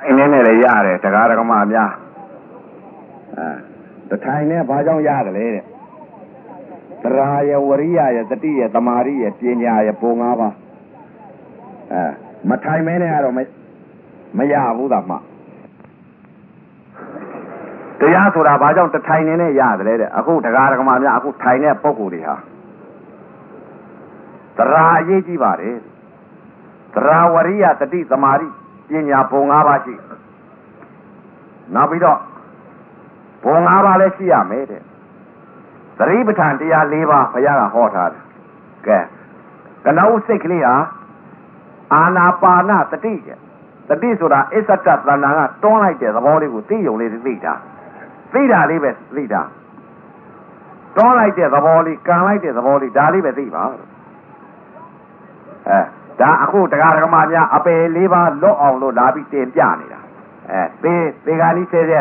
ထိုင်နေနဲ့လည်းရတယ်တရားဓမ္မများအဲတထိုင်နဲ့ဘာကြောင့်ရတယ်လဲတဲ့သရာယဝရိယယတတိယသမာရိယပညာယပုံ၅ပါးအဲမထိုင်မဲနဲ့ကတော့မမရဘူးသာမှတရားဆိုတာဘာကြောင့်တထိုင်နေနဲ့ရတယ်တဲ့အခုတရားဓမ္မများအခုထိုင်တဲ့ပုံကိုယ်တွေဟာသရာအရေးကြီးပါတယ်သရာဝရိယတတိသမာရိ ပညာပုံ၅ပါးရှိနောက်ပြီးတော့ဘုံ၅ပါးလည်းရှိရမယ်တဲ့သတိပဋ္ဌာန်တရား၄ပါးဘုရားကဟောထားတယ်ကဲကနဦးစိတ်ကလေးဟာအာနာပါနတတိကတတိဆိုတာအစ္ဆတသဏ္ဍာန်ကတွန်းလိုက်တဲ့သဘောလေးကိုသိယုံလေးသိတာသိတာလေးပဲသိတာတွန်းလိုက်တဲ့သဘောလေးကန်လိုက်တဲ့သဘောလေးဒါလေးပဲသိပါအဲ ဒါအခုတရားဓမ္မများအပယ်လေးပါလွတ်အောင်လို့လာပြီးတင်ပြနေတာအဲသေသေဂာလိဆဲဆဲ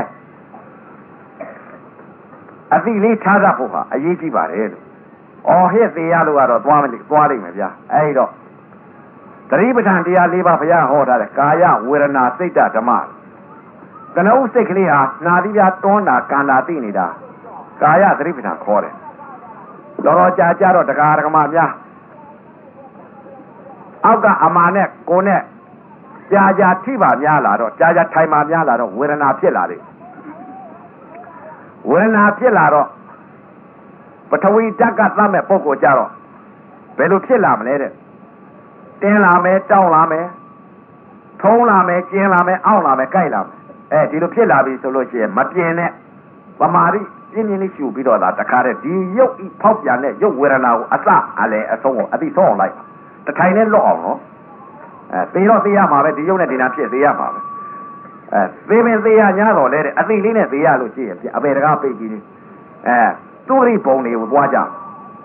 အသိလေးထားတတ်ဖို့ဟာအရေးကြီးပါတယ်လို့။အော်ဟစ်သေးရလို့ကတော့သွားမလိသွားလိမ့်မယ်ဗျာ။အဲဒီတော့သတိပဋ္ဌာန်တရား၄ပါးဘုရားဟောထားတယ်ကာယဝေဒနာစိတ်ဓမ္မကနုစိတ်ကလေးဟာနာတိပြတွန်းတာကန္တာသိနေတာကာယသတိပဋ္ဌာန်ခေါ်တယ်။တော်တော်ကြာကြာတော့တရားဓမ္မများ အောက်ကအမာနဲ့ကိုနဲ့ကြာကြာထိပါများလာတော့ကြာကြာထိုင်ပါများလာတော့ဝေဒနာဖြစ်လာတယ်ဝေဒနာဖြစ်လာတော့ပထဝီဓာတ်ကသတ်မဲ့ပုံကိုကြတော့ဘယ်လိုဖြစ်လာမလဲတဲ့တင်းလာမယ်တောင်းလာမယ်ထုံးလာမယ်ကျင်းလာမယ်အောင့်လာမယ်ကြိုက်လာမယ်အဲဒီလိုဖြစ်လာပြီဆိုလို့ရှိရင်မပြင်းနဲ့ပမာရိပြင်းပြင်းလေးရှူပြီးတော့လာတခါတည်းဒီရုပ်ဤဖောက်ပြန်တဲ့ရုပ်ဝေဒနာကိုအစအလဲအဆုံးကိုအတိဆုံးအောင်လိုက် တထိုင်နဲ့လွတ်အောင်နော်အဲသေတော့သေရမှာပဲဒီရုပ်နဲ့ဒီနာဖြစ်သေရမှာပဲအဲသေမင်းသေရညာတော့လေတဲ့အသိလေးနဲ့သေရလို့ရှိရင်အပေတကားပိတ်ပြီးအဲသူဂရိဘုံတွေကိုသွားကြ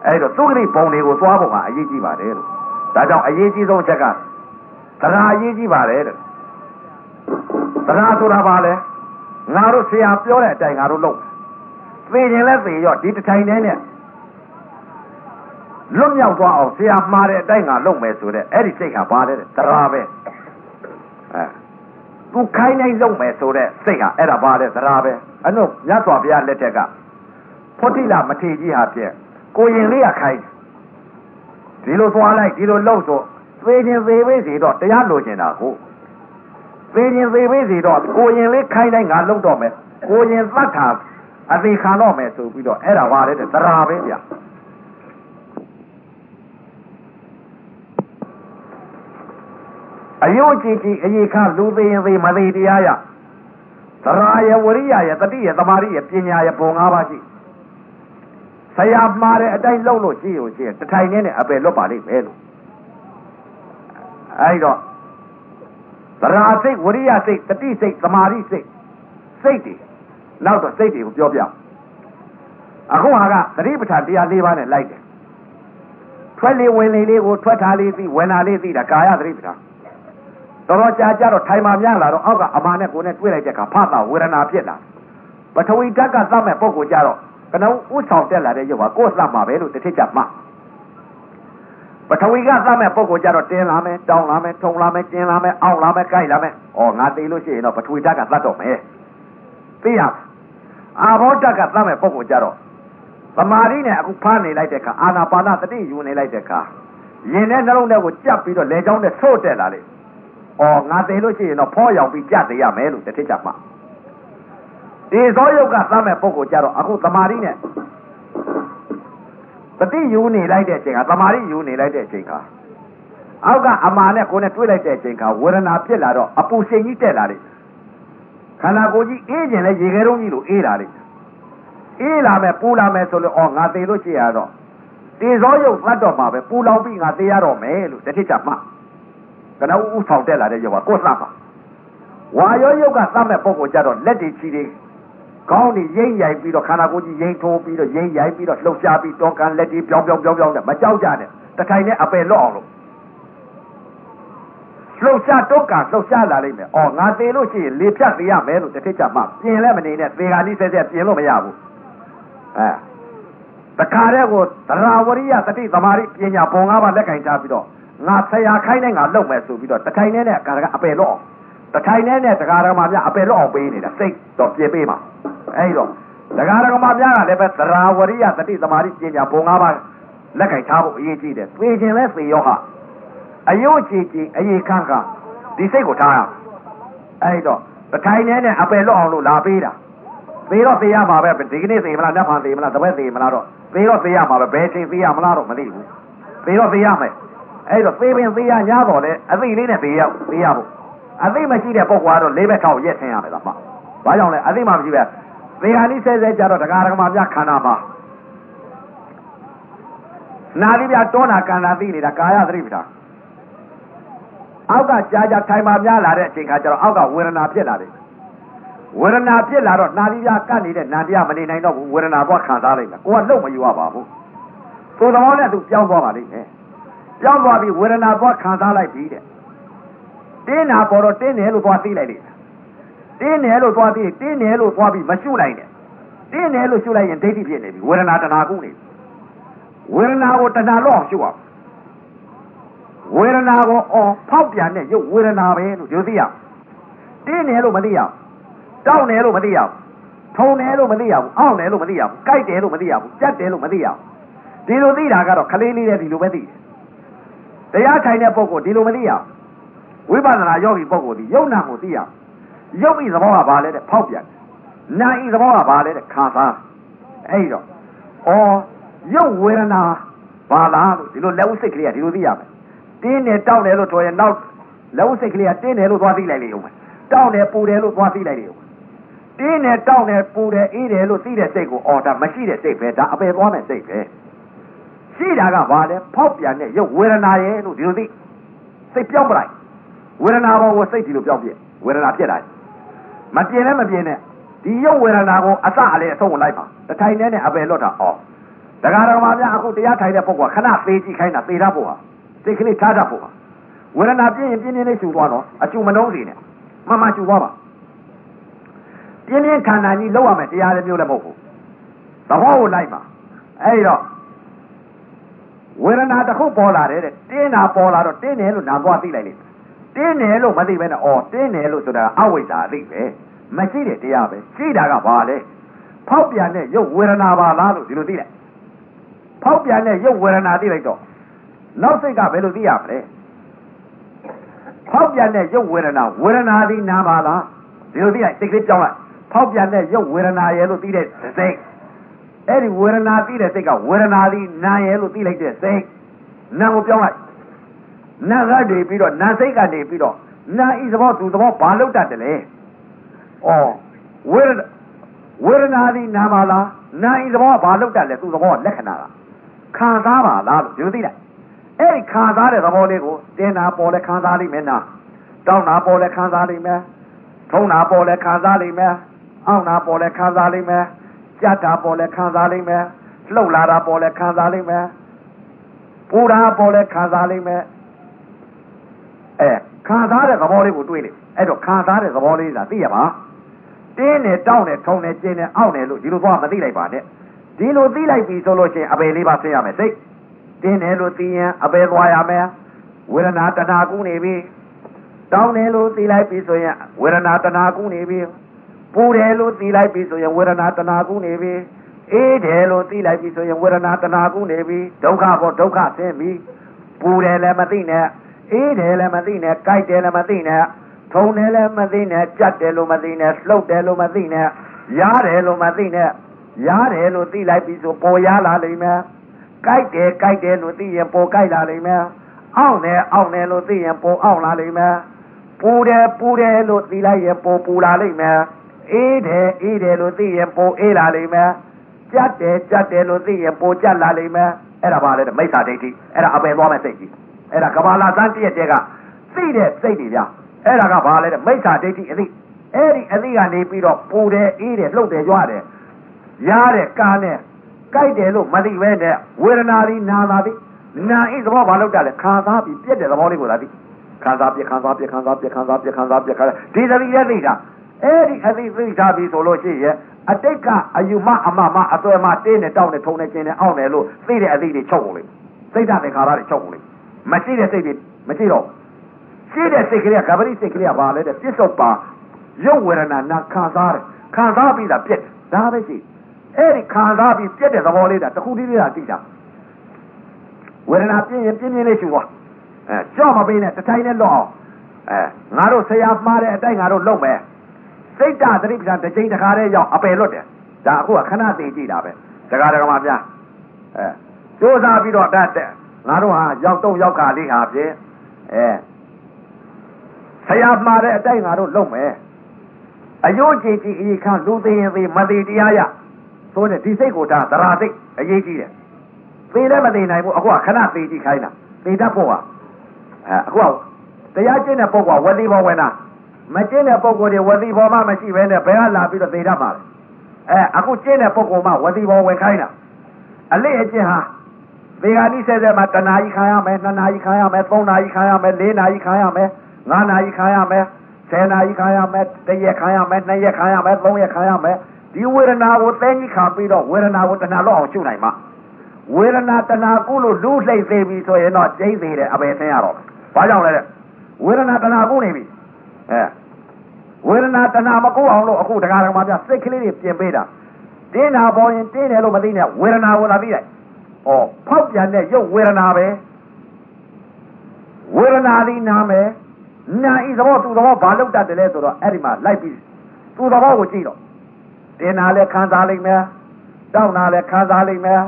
အဲဒါသူဂရိဘုံတွေကိုသွားဖို့ကအရေးကြီးပါတယ်လို့ဒါကြောင့်အရေးကြီးဆုံးချက်ကတရားအရေးကြီးပါတယ်တဲ့တရားဆိုတာဘာလဲငါတို့ဆရာပြောတဲ့အတိုင်းငါတို့လုပ်သေရင်လည်းသေရောဒီတစ်ထိုင်တည်းနဲ့ လွတ်မြောက်သွားအောင်ဆရာမှားတဲ့အတိုင်းငါလုပ်မယ်ဆိုတဲ့အဲ့ဒီစိတ်ဟာပါတယ်တရားပဲအဲသူခိုင်းတိုင်းလုပ်မယ်ဆိုတဲ့စိတ်ဟာအဲ့ဒါပါတယ်တရားပဲအနုမြတ်စွာဘုရားလက်ထက်ကဖောတိလမထေကြီးဟာဖြင့်ကိုရင်လေးကခိုင်းဒီလိုသွားလိုက်ဒီလိုလှုပ်ဆိုသေခြင်းသေပေးစီတော့တရားလိုချင်တာကိုသေခြင်းသေပေးစီတော့ကိုရင်လေးခိုင်းတိုင်းငါလှုပ်တော့မယ်ကိုရင်သတ်တာအသေးခံတော့မယ်ဆိုပြီးတော့အဲ့ဒါပါတယ်တရားပဲဗျာ အယုတ်ကြည်ကြည်အရေးခလူသေးရင်သေးမသေးတရားရသရာယဝရိယယတတိယသမာရိယပညာယပုံ၅ပါးရှိဆရာမှားတဲ့အတိုင်းလှုပ်လို့ရှိရရှိတထိုင်နဲ့နဲ့အပယ်လွတ်ပါလိမ့်မယ်လို့အဲဒီတော့သရာစိတ်ဝရိယစိတ်တတိစိတ်သမာရိစိတ်စိတ်တွေနောက်တော့စိတ်တွေကိုပြောပြအခုဟာကသတိပဋ္ဌာန်တရား၄ပါးနဲ့လိုက်တယ်ထွက်လေဝင်လေလေးကိုထွက်ထားလေးသိဝင်လာလေးသိတာကာယသတိပဋ္ဌာန် တော်တော်ကြာကြတော့ထိုင်မှများလာတော့အောက်ကအမာနဲ့ကိုနဲ့တွေ့လိုက်တဲ့အခါဖတ်တာဝေဒနာဖြစ်လာပထဝီဓာတ်ကသတ်မဲ့ပုံကိုကြတော့ကနဦးဥဆောင်တက်လာတဲ့ရုပ်ဟာကိုယ်သတ်မှာပဲလို့တစ်ထစ်ကြမှပထဝီကသတ်မဲ့ပုံကိုကြတော့တင်းလာမယ်တောင်းလာမယ်ထုံလာမယ်ကျင်းလာမယ်အောင့်လာမယ်ကြိုက်လာမယ်ဩငါသိလို့ရှိရင်တော့ပထဝီဓာတ်ကသတ်တော့မယ်သိရအာဘောဓာတ်ကသတ်မဲ့ပုံကိုကြတော့သမာဓိနဲ့အခုဖားနေလိုက်တဲ့အခါအာနာပါနတတိယူနေလိုက်တဲ့အခါရင်ထဲနှလုံးထဲကိုကြပ်ပြီးတော့လေချောင်းနဲ့ဆို့တက်လာလေ။ အော်ငါသိလို့ရှိရင်တော့ဖောရောက်ပြီးကြသေးရမယ်လို့တစ်ထစ်ချမှ။ဒီဇောယုတ်ကသတ်မဲ့ပုဂ္ဂိုလ်ကြတော့အခုတမာရီနဲ့တတိယူနေလိုက်တဲ့အချိန်ကတမာရီယူနေလိုက်တဲ့အချိန်ကအောက်ကအမာနဲ့ကိုယ်နဲ့တွေ့လိုက်တဲ့အချိန်ကဝေဒနာဖြစ်လာတော့အပူချိန်ကြီးတက်လာတယ်။ခန္ဓာကိုယ်ကြီးအေးကျင်လဲရေခဲတုံးကြီးလိုအေးလာတယ်။အေးလာမယ်ပူလာမယ်ဆိုလို့အော်ငါသိလို့ရှိရတော့ဒီဇောယုတ်သတ်တော့မှာပဲပူလောင်ပြီးငါသိရတော့မယ်လို့တစ်ထစ်ချမှ ကနဦးဆောင်တက်လာတဲ့ရုပ်ကကိုယ်သတ်ပါဝါရောရုပ်ကသတ်မဲ့ပုံကိုကြတော့လက်တွေချီတွေခေါင်းတွေရိမ့်ရိုက်ပြီးတော့ခန္ဓာကိုယ်ကြီးရိမ့်ထိုးပြီးတော့ရိမ့်ရိုက်ပြီးတော့လှုပ်ရှားပြီးတော့ကန်လက်တွေပြောင်းပြောင်းပြောင်းပြောင်းနဲ့မကြောက်ကြနဲ့တခိုင်နဲ့အပယ်လွတ်အောင်လို့လှုပ်ရှားတော့ကန်လှုပ်ရှားလာလိမ့်မယ်။အော်ငါသေလို့ရှိရင်လေဖြတ်သေးရမယ်လို့တစ်ထစ်ချမှပြင်လဲမနေနဲ့သေခါနီးဆဲဆဲပြင်လို့မရဘူး။အဲတခါတည်းကိုသရဝရိယတတိသမာဓိပညာပုံ၅ပါးလက်ကင်ထားပြီးတော့ ငါဆရာခိုင်းတဲ့ငါလုပ်မယ်ဆိုပြီးတော့တခိုင်နဲ့နဲ့ကာရကအပယ်တော့တထိုင်နဲ့နဲ့တရားဓမ္မများအပယ်လွတ်အောင်ပေးနေတာစိတ်တော့ပြေပေးမှာအဲဒီတော့တရားဓမ္မများကလည်းပဲသရာဝရိယတတိသမာဓိပညာဘုံ၅ပါးလက်ကင်ထားဖို့အရေးကြီးတယ်သိခြင်းလဲသိရောဟာအယုတ်ကြည်ကြည်အေခန့်ခန့်ဒီစိတ်ကိုထားရအဲဒီတော့တထိုင်နဲ့နဲ့အပယ်လွတ်အောင်လို့လာပေးတာသေတော့သေရမှာပဲဒီကနေ့သေမလားနတ်ဖန်သေမလားတပည့်သေမလားတော့သေတော့သေရမှာပဲဘယ်ချိန်သေရမလားတော့မသိဘူးသေတော့သေရမယ် အဲ့တော့သေပင်သေရညာတော့လေအသိလေးနဲ့သေရသေရဖို့အသိမရှိတဲ့ပုဂ္ဂိုလ်ကတော့လေးဘက်ထောက်ရက်ဆင်းရမယ်လားမှဘာကြောင့်လဲအသိမှမရှိပဲသေဟာနိဆဲဆဲကြတော့တရားဓမ္မပြခန္ဓာမှာနာတိပြတောနာကန္နာသိနေတာကာယသတိပဋ္ဌာန်အောက်ကကြာကြာထိုင်မှများလာတဲ့အချိန်ခါကျတော့အောက်ကဝေဒနာဖြစ်လာတယ်ဝေဒနာဖြစ်လာတော့နာတိပြကတ်နေတဲ့နာတရားမနေနိုင်တော့ဘူးဝေဒနာဘွားခံစားလိုက်တာကိုကလုံမယူရပါဘူးသို့တော်နဲ့သူပြောင်းသွားပါလိမ့်မယ် ပြောင်းသွားပြီးဝေဒနာဘွားခံစားလိုက်ပြီတဲ့တင်းနာပေါ်တော့တင်းတယ်လို့သွားသိလိုက်လိမ့်မယ်တင်းတယ်လို့သွားသိတင်းတယ်လို့သွားပြီးမရှုလိုက်နဲ့တင်းတယ်လို့ရှုလိုက်ရင်ဒိဋ္ဌိဖြစ်နေပြီဝေဒနာတဏှာကုနေဝေဒနာကိုတဏှာလို့အောင်ရှုရဝေဒနာကိုအော်ဖောက်ပြန်တဲ့ရုပ်ဝေဒနာပဲလို့ဒီလိုသိရတင်းတယ်လို့မသိရတောက်တယ်လို့မသိရထုံတယ်လို့မသိရဘူးအောင့်တယ်လို့မသိရဘူးကြိုက်တယ်လို့မသိရဘူးကြက်တယ်လို့မသိရဘူးဒီလိုသိတာကတော့ခလေးလေးတဲ့ဒီလိုပဲသိတယ် တရားထိုင်တဲ့ပုဂ္ဂိုလ်ဒီလိုမသိရဝိပဿနာယောဂီပုဂ္ဂိုလ်ဒီယုံနာကိုသိရရုပ်ဤသဘောကဘာလဲတဲ့ဖောက်ပြန်နာဤသဘောကဘာလဲတဲ့ခံစားအဲ့တော့ဩရုပ်ဝေဒနာဘာလားလို့ဒီလိုလက်ဥစိတ်ကလေးကဒီလိုသိရမယ်တင်းတယ်တောက်တယ်လို့ပြောရင်နောက်လက်ဥစိတ်ကလေးကတင်းတယ်လို့သွားသိလိုက်လေဦးမယ်တောက်တယ်ပူတယ်လို့သွားသိလိုက်လေဦးတင်းတယ်တောက်တယ်ပူတယ်အေးတယ်လို့သိတဲ့စိတ်ကိုအော်ဒါမရှိတဲ့စိတ်ပဲဒါအပယ်သွားတဲ့စိတ်ပဲ ရှိတာကဘာလဲဖောက်ပြန်တဲ့ရုပ်ဝေဒနာရဲ့လို့ဒီလိုသိစိတ်ပြောင်းပလိုက်ဝေဒနာဘောကိုစိတ်ဒီလိုပြောင်းပြဝေဒနာဖြစ်လာမပြင်းလည်းမပြင်းနဲ့ဒီရုပ်ဝေဒနာကိုအစအလေအဆုံးလိုက်ပါတထိုင်နဲ့နဲ့အပယ်လွတ်တာအော်ဒကာတော်မများအခုတရားထိုင်တဲ့ပုဂ္ဂိုလ်ခဏသေးကြည့်ခိုင်းတာသေတတ်ဖို့ဟာစိတ်ကလေးထားတတ်ဖို့ဟာဝေဒနာပြင်းရင်ပြင်းပြင်းလေးရှူသွားတော့အကျူမနှုံးစီနဲ့မမရှူသွားပါပြင်းပြင်းခန္ဓာကြီးလောက်ရမယ်တရားလည်းမျိုးလည်းမဟုတ်ဘူးသဘောကိုလိုက်ပါအဲ့တော့ ဝေဒနာတစ်ခုပေါ်လာတယ်တဲ့တင်းတာပေါ်လာတော့တင်းတယ်လို့နာသွားသိလိုက်လိမ့်တင်းတယ်လို့မသိဘဲနဲ့အော်တင်းတယ်လို့ဆိုတာအဝိဇ္ဇာအသိပဲမရှိတဲ့တရားပဲရှိတာကဘာလဲဖောက်ပြန်တဲ့ရုပ်ဝေဒနာပါလားလို့ဒီလိုသိလိုက်ဖောက်ပြန်တဲ့ရုပ်ဝေဒနာသိလိုက်တော့နောက်စိတ်ကဘယ်လိုသိရမလဲဖောက်ပြန်တဲ့ရုပ်ဝေဒနာဝေဒနာသည်နာပါလားဒီလိုသိလိုက်စိတ်ကလေးကြောင်းလိုက်ဖောက်ပြန်တဲ့ရုပ်ဝေဒနာရဲ့လို့သိတဲ့စိတ် အဲ့ဒီဝေဒနာသိတဲ့စိတ်ကဝေဒနာသည်နာရဲ့လို့သိလိုက်တဲ့စိတ်နာကိုပြောင်းလိုက်နာကနေပြီးတော့နာစိတ်ကနေပြီးတော့နာဤသဘောသူသဘောဘာလို့တတ်တယ်လဲဩဝေဒဝေဒနာသည်နာပါလားနာဤသဘောဘာလို့တတ်လဲသူသဘောလက္ခဏာကခံစားပါလားလို့ဒီလိုသိလိုက်အဲ့ဒီခံစားတဲ့သဘောလေးကိုတင်းနာပေါ်လဲခံစားလိမ့်မယ်နာတောင်းနာပေါ်လဲခံစားလိမ့်မယ်ထုံးနာပေါ်လဲခံစားလိမ့်မယ်အောင့်နာပေါ်လဲခံစားလိမ့်မယ် ကြက်တာပေါ်လဲခံစားလိမ့်မယ်လှုပ်လာတာပေါ်လဲခံစားလိမ့်မယ်ပူတာပေါ်လဲခံစားလိမ့်မယ်အဲခံစားတဲ့သဘောလေးကိုတွေးလိုက်အဲ့တော့ခံစားတဲ့သဘောလေးကသိရပါတင်းနဲ့တောင်းနဲ့ထုံနဲ့ကျင်းနဲ့အောင့်နဲ့လို့ဒီလိုသွားမသိလိုက်ပါနဲ့ဒီလိုသိလိုက်ပြီဆိုလို့ရှိရင်အပေလေးပါဆင်းရမယ်စိတ်တင်းတယ်လို့သိရင်အပေသွားရမယ်ဝေဒနာတဏှာကူးနေပြီတောင်းတယ်လို့သိလိုက်ပြီဆိုရင်ဝေဒနာတဏှာကူးနေပြီ ပူတယ်လို့သိလိုက်ပြီဆိုရင်ဝေဒနာတဏှာကူးနေပြီအေးတယ်လို့သိလိုက်ပြီဆိုရင်ဝေဒနာတဏှာကူးနေပြီဒုက္ခပေါ်ဒုက္ခဆင်းပြီပူတယ်လည်းမသိနဲ့အေးတယ်လည်းမသိနဲ့ကြိုက်တယ်လည်းမသိနဲ့ထုံတယ်လည်းမသိနဲ့ကြက်တယ်လို့မသိနဲ့လှုပ်တယ်လို့မသိနဲ့ရားတယ်လို့မသိနဲ့ရားတယ်လို့သိလိုက်ပြီဆိုပေါ်ရလာလိမ့်မယ်ကြိုက်တယ်ကြိုက်တယ်လို့သိရင်ပေါ်ကြိုက်လာလိမ့်မယ်အောင့်တယ်အောင့်တယ်လို့သိရင်ပေါ်အောင့်လာလိမ့်မယ်ပူတယ်ပူတယ်လို့သိလိုက်ရင်ပေါ်ပူလာလိမ့်မယ် အေးတယ်အေးတယ်လို့သိရင်ပေါ်အေးလာလိမ့်မယ်ကြက်တယ်ကြက်တယ်လို့သိရင်ပေါ်ကြက်လာလိမ့်မယ်အဲ့ဒါပါလေမိစ္ဆာဒိဋ္ဌိအဲ့ဒါအပယ်သွားမဲ့စိတ်ကြီးအဲ့ဒါကဘာလာစမ်းတည့်တဲ့ကသိတဲ့စိတ်တွေဗျအဲ့ဒါကဘာလဲတဲ့မိစ္ဆာဒိဋ္ဌိအသိအဲ့ဒီအသိကနေပြီးတော့ပူတယ်အေးတယ်လှုပ်တယ်ကြွားတယ်ရားတယ်ကားနဲ့ကြိုက်တယ်လို့မသိပဲနဲ့ဝေဒနာသည်နာသာသည်နာဤသဘောဘာလို့တာလဲခံစားပြီးပြက်တဲ့သဘောလေးကိုသာသိခံစားပြက်ခံစားပြက်ခံစားပြက်ခံစားပြက်ခံစားပြက်ခံစားဒီသတိရဲ့သိတာ အဲ့ဒီအသိသိထားပြီးဆိုလို့ရှိရင်အတိတ်ကအယူမအမမအသွဲမတင်းနဲ့တောက်နဲ့ထုံနဲ့ကျင်းနဲ့အောင့်တယ်လို့သိတဲ့အသိတွေချုပ်ကုန်လိမ့်စိတ်ဓာတ်သင်္ခါရတွေချုပ်ကုန်လိမ့်မရှိတဲ့စိတ်တွေမရှိတော့ရှိတဲ့စိတ်ကလေးကကပရိစိတ်ကလေးကဘာလဲတဲ့ပြစ္ဆုတ်ပါရုပ်ဝေဒနာနာခံစားတယ်ခံစားပြီးတာပြက်တယ်ဒါပဲရှိအဲ့ဒီခံစားပြီးပြက်တဲ့သဘောလေးတာတခုတည်းလေးတာသိတာဝေဒနာပြင်းရင်ပြင်းပြင်းလေးရှူသွားအဲကြော့မပေးနဲ့တထိုင်နဲ့လွတ်အောင်အဲငါတို့ဆရာမှားတဲ့အတိုင်းငါတို့လုပ်မယ် စိတ်ဓာတ်သတိပ္ပံတစ်ချိန်တစ်ခါတည်းရောက်အပယ်လွတ်တယ်ဒါအခုကခဏသိကြည့်တာပဲတကားတကားမှပြအဲစူးစမ်းပြီးတော့တတ်တဲ့ငါတို့ဟာရောက်တော့ရောက်ခါလေးဟာဖြင့်အဲဆရာမှားတဲ့အတိုင်းငါတို့လုပ်မယ်အယုတ်ကြည်ကြည်အေးခန့်လူသိရင်သိမသိတရားရဆိုတဲ့ဒီစိတ်ကိုဒါသရာစိတ်အရေးကြီးတယ်သိလည်းမသိနိုင်ဘူးအခုကခဏသိကြည့်ခိုင်းတာသိတတ်ဖို့ကအဲအခုကတရားကျင့်တဲ့ပုဂ္ဂိုလ်ဝတိဘောဝင်တာ မကျင့်တဲ့ပုဂ္ဂိုလ်တွေဝတိဘောမှမရှိဘဲနဲ့ဘယ်ကလာပြီးတော့သိတတ်ပါလဲအဲအခုကျင့်တဲ့ပုဂ္ဂိုလ်မှဝတိဘောဝင်ခိုင်းတာအလေးအကျင့်ဟာဒီကနေ့ဆဲဆဲမှာတဏှာကြီးခံရမယ်နှစ်နာရီခံရမယ်သုံးနာရီခံရမယ်လေးနာရီခံရမယ်ငါးနာရီခံရမယ်ဆယ်နာရီခံရမယ်တစ်ရက်ခံရမယ်နှစ်ရက်ခံရမယ်သုံးရက်ခံရမယ်ဒီဝေဒနာကိုသိကြီးခံပြီးတော့ဝေဒနာကိုတဏှာလောက်အောင်ရှုနိုင်မှာဝေဒနာတဏှာကုလို့လူလှိမ့်သေးပြီဆိုရင်တော့ကျိမ့်သေးတယ်အပယ်ဆင်းရတော့ဘာကြောင့်လဲတဲ့ဝေဒနာတဏှာကုနေပြီအဲ ဝေဒနာတဏှာမကုအောင်လို့အခုတရားတော်မှာပြစိတ်ကလေးတွေပြင်ပေးတာတင်းတာပေါ်ရင်တင်းတယ်လို့မသိနဲ့ဝေဒနာကိုလာသိလိုက်ဩဖောက်ပြန်တဲ့ရုပ်ဝေဒနာပဲဝေဒနာသည်နာမယ်နာဤသဘောသူသဘောဘာလို့တတ်တယ်လဲဆိုတော့အဲ့ဒီမှာလိုက်ပြီးသူသဘောကိုကြည့်တော့တင်နာလည်းခံစားလိုက်မယ်တောက်နာလည်းခံစားလိုက်မယ်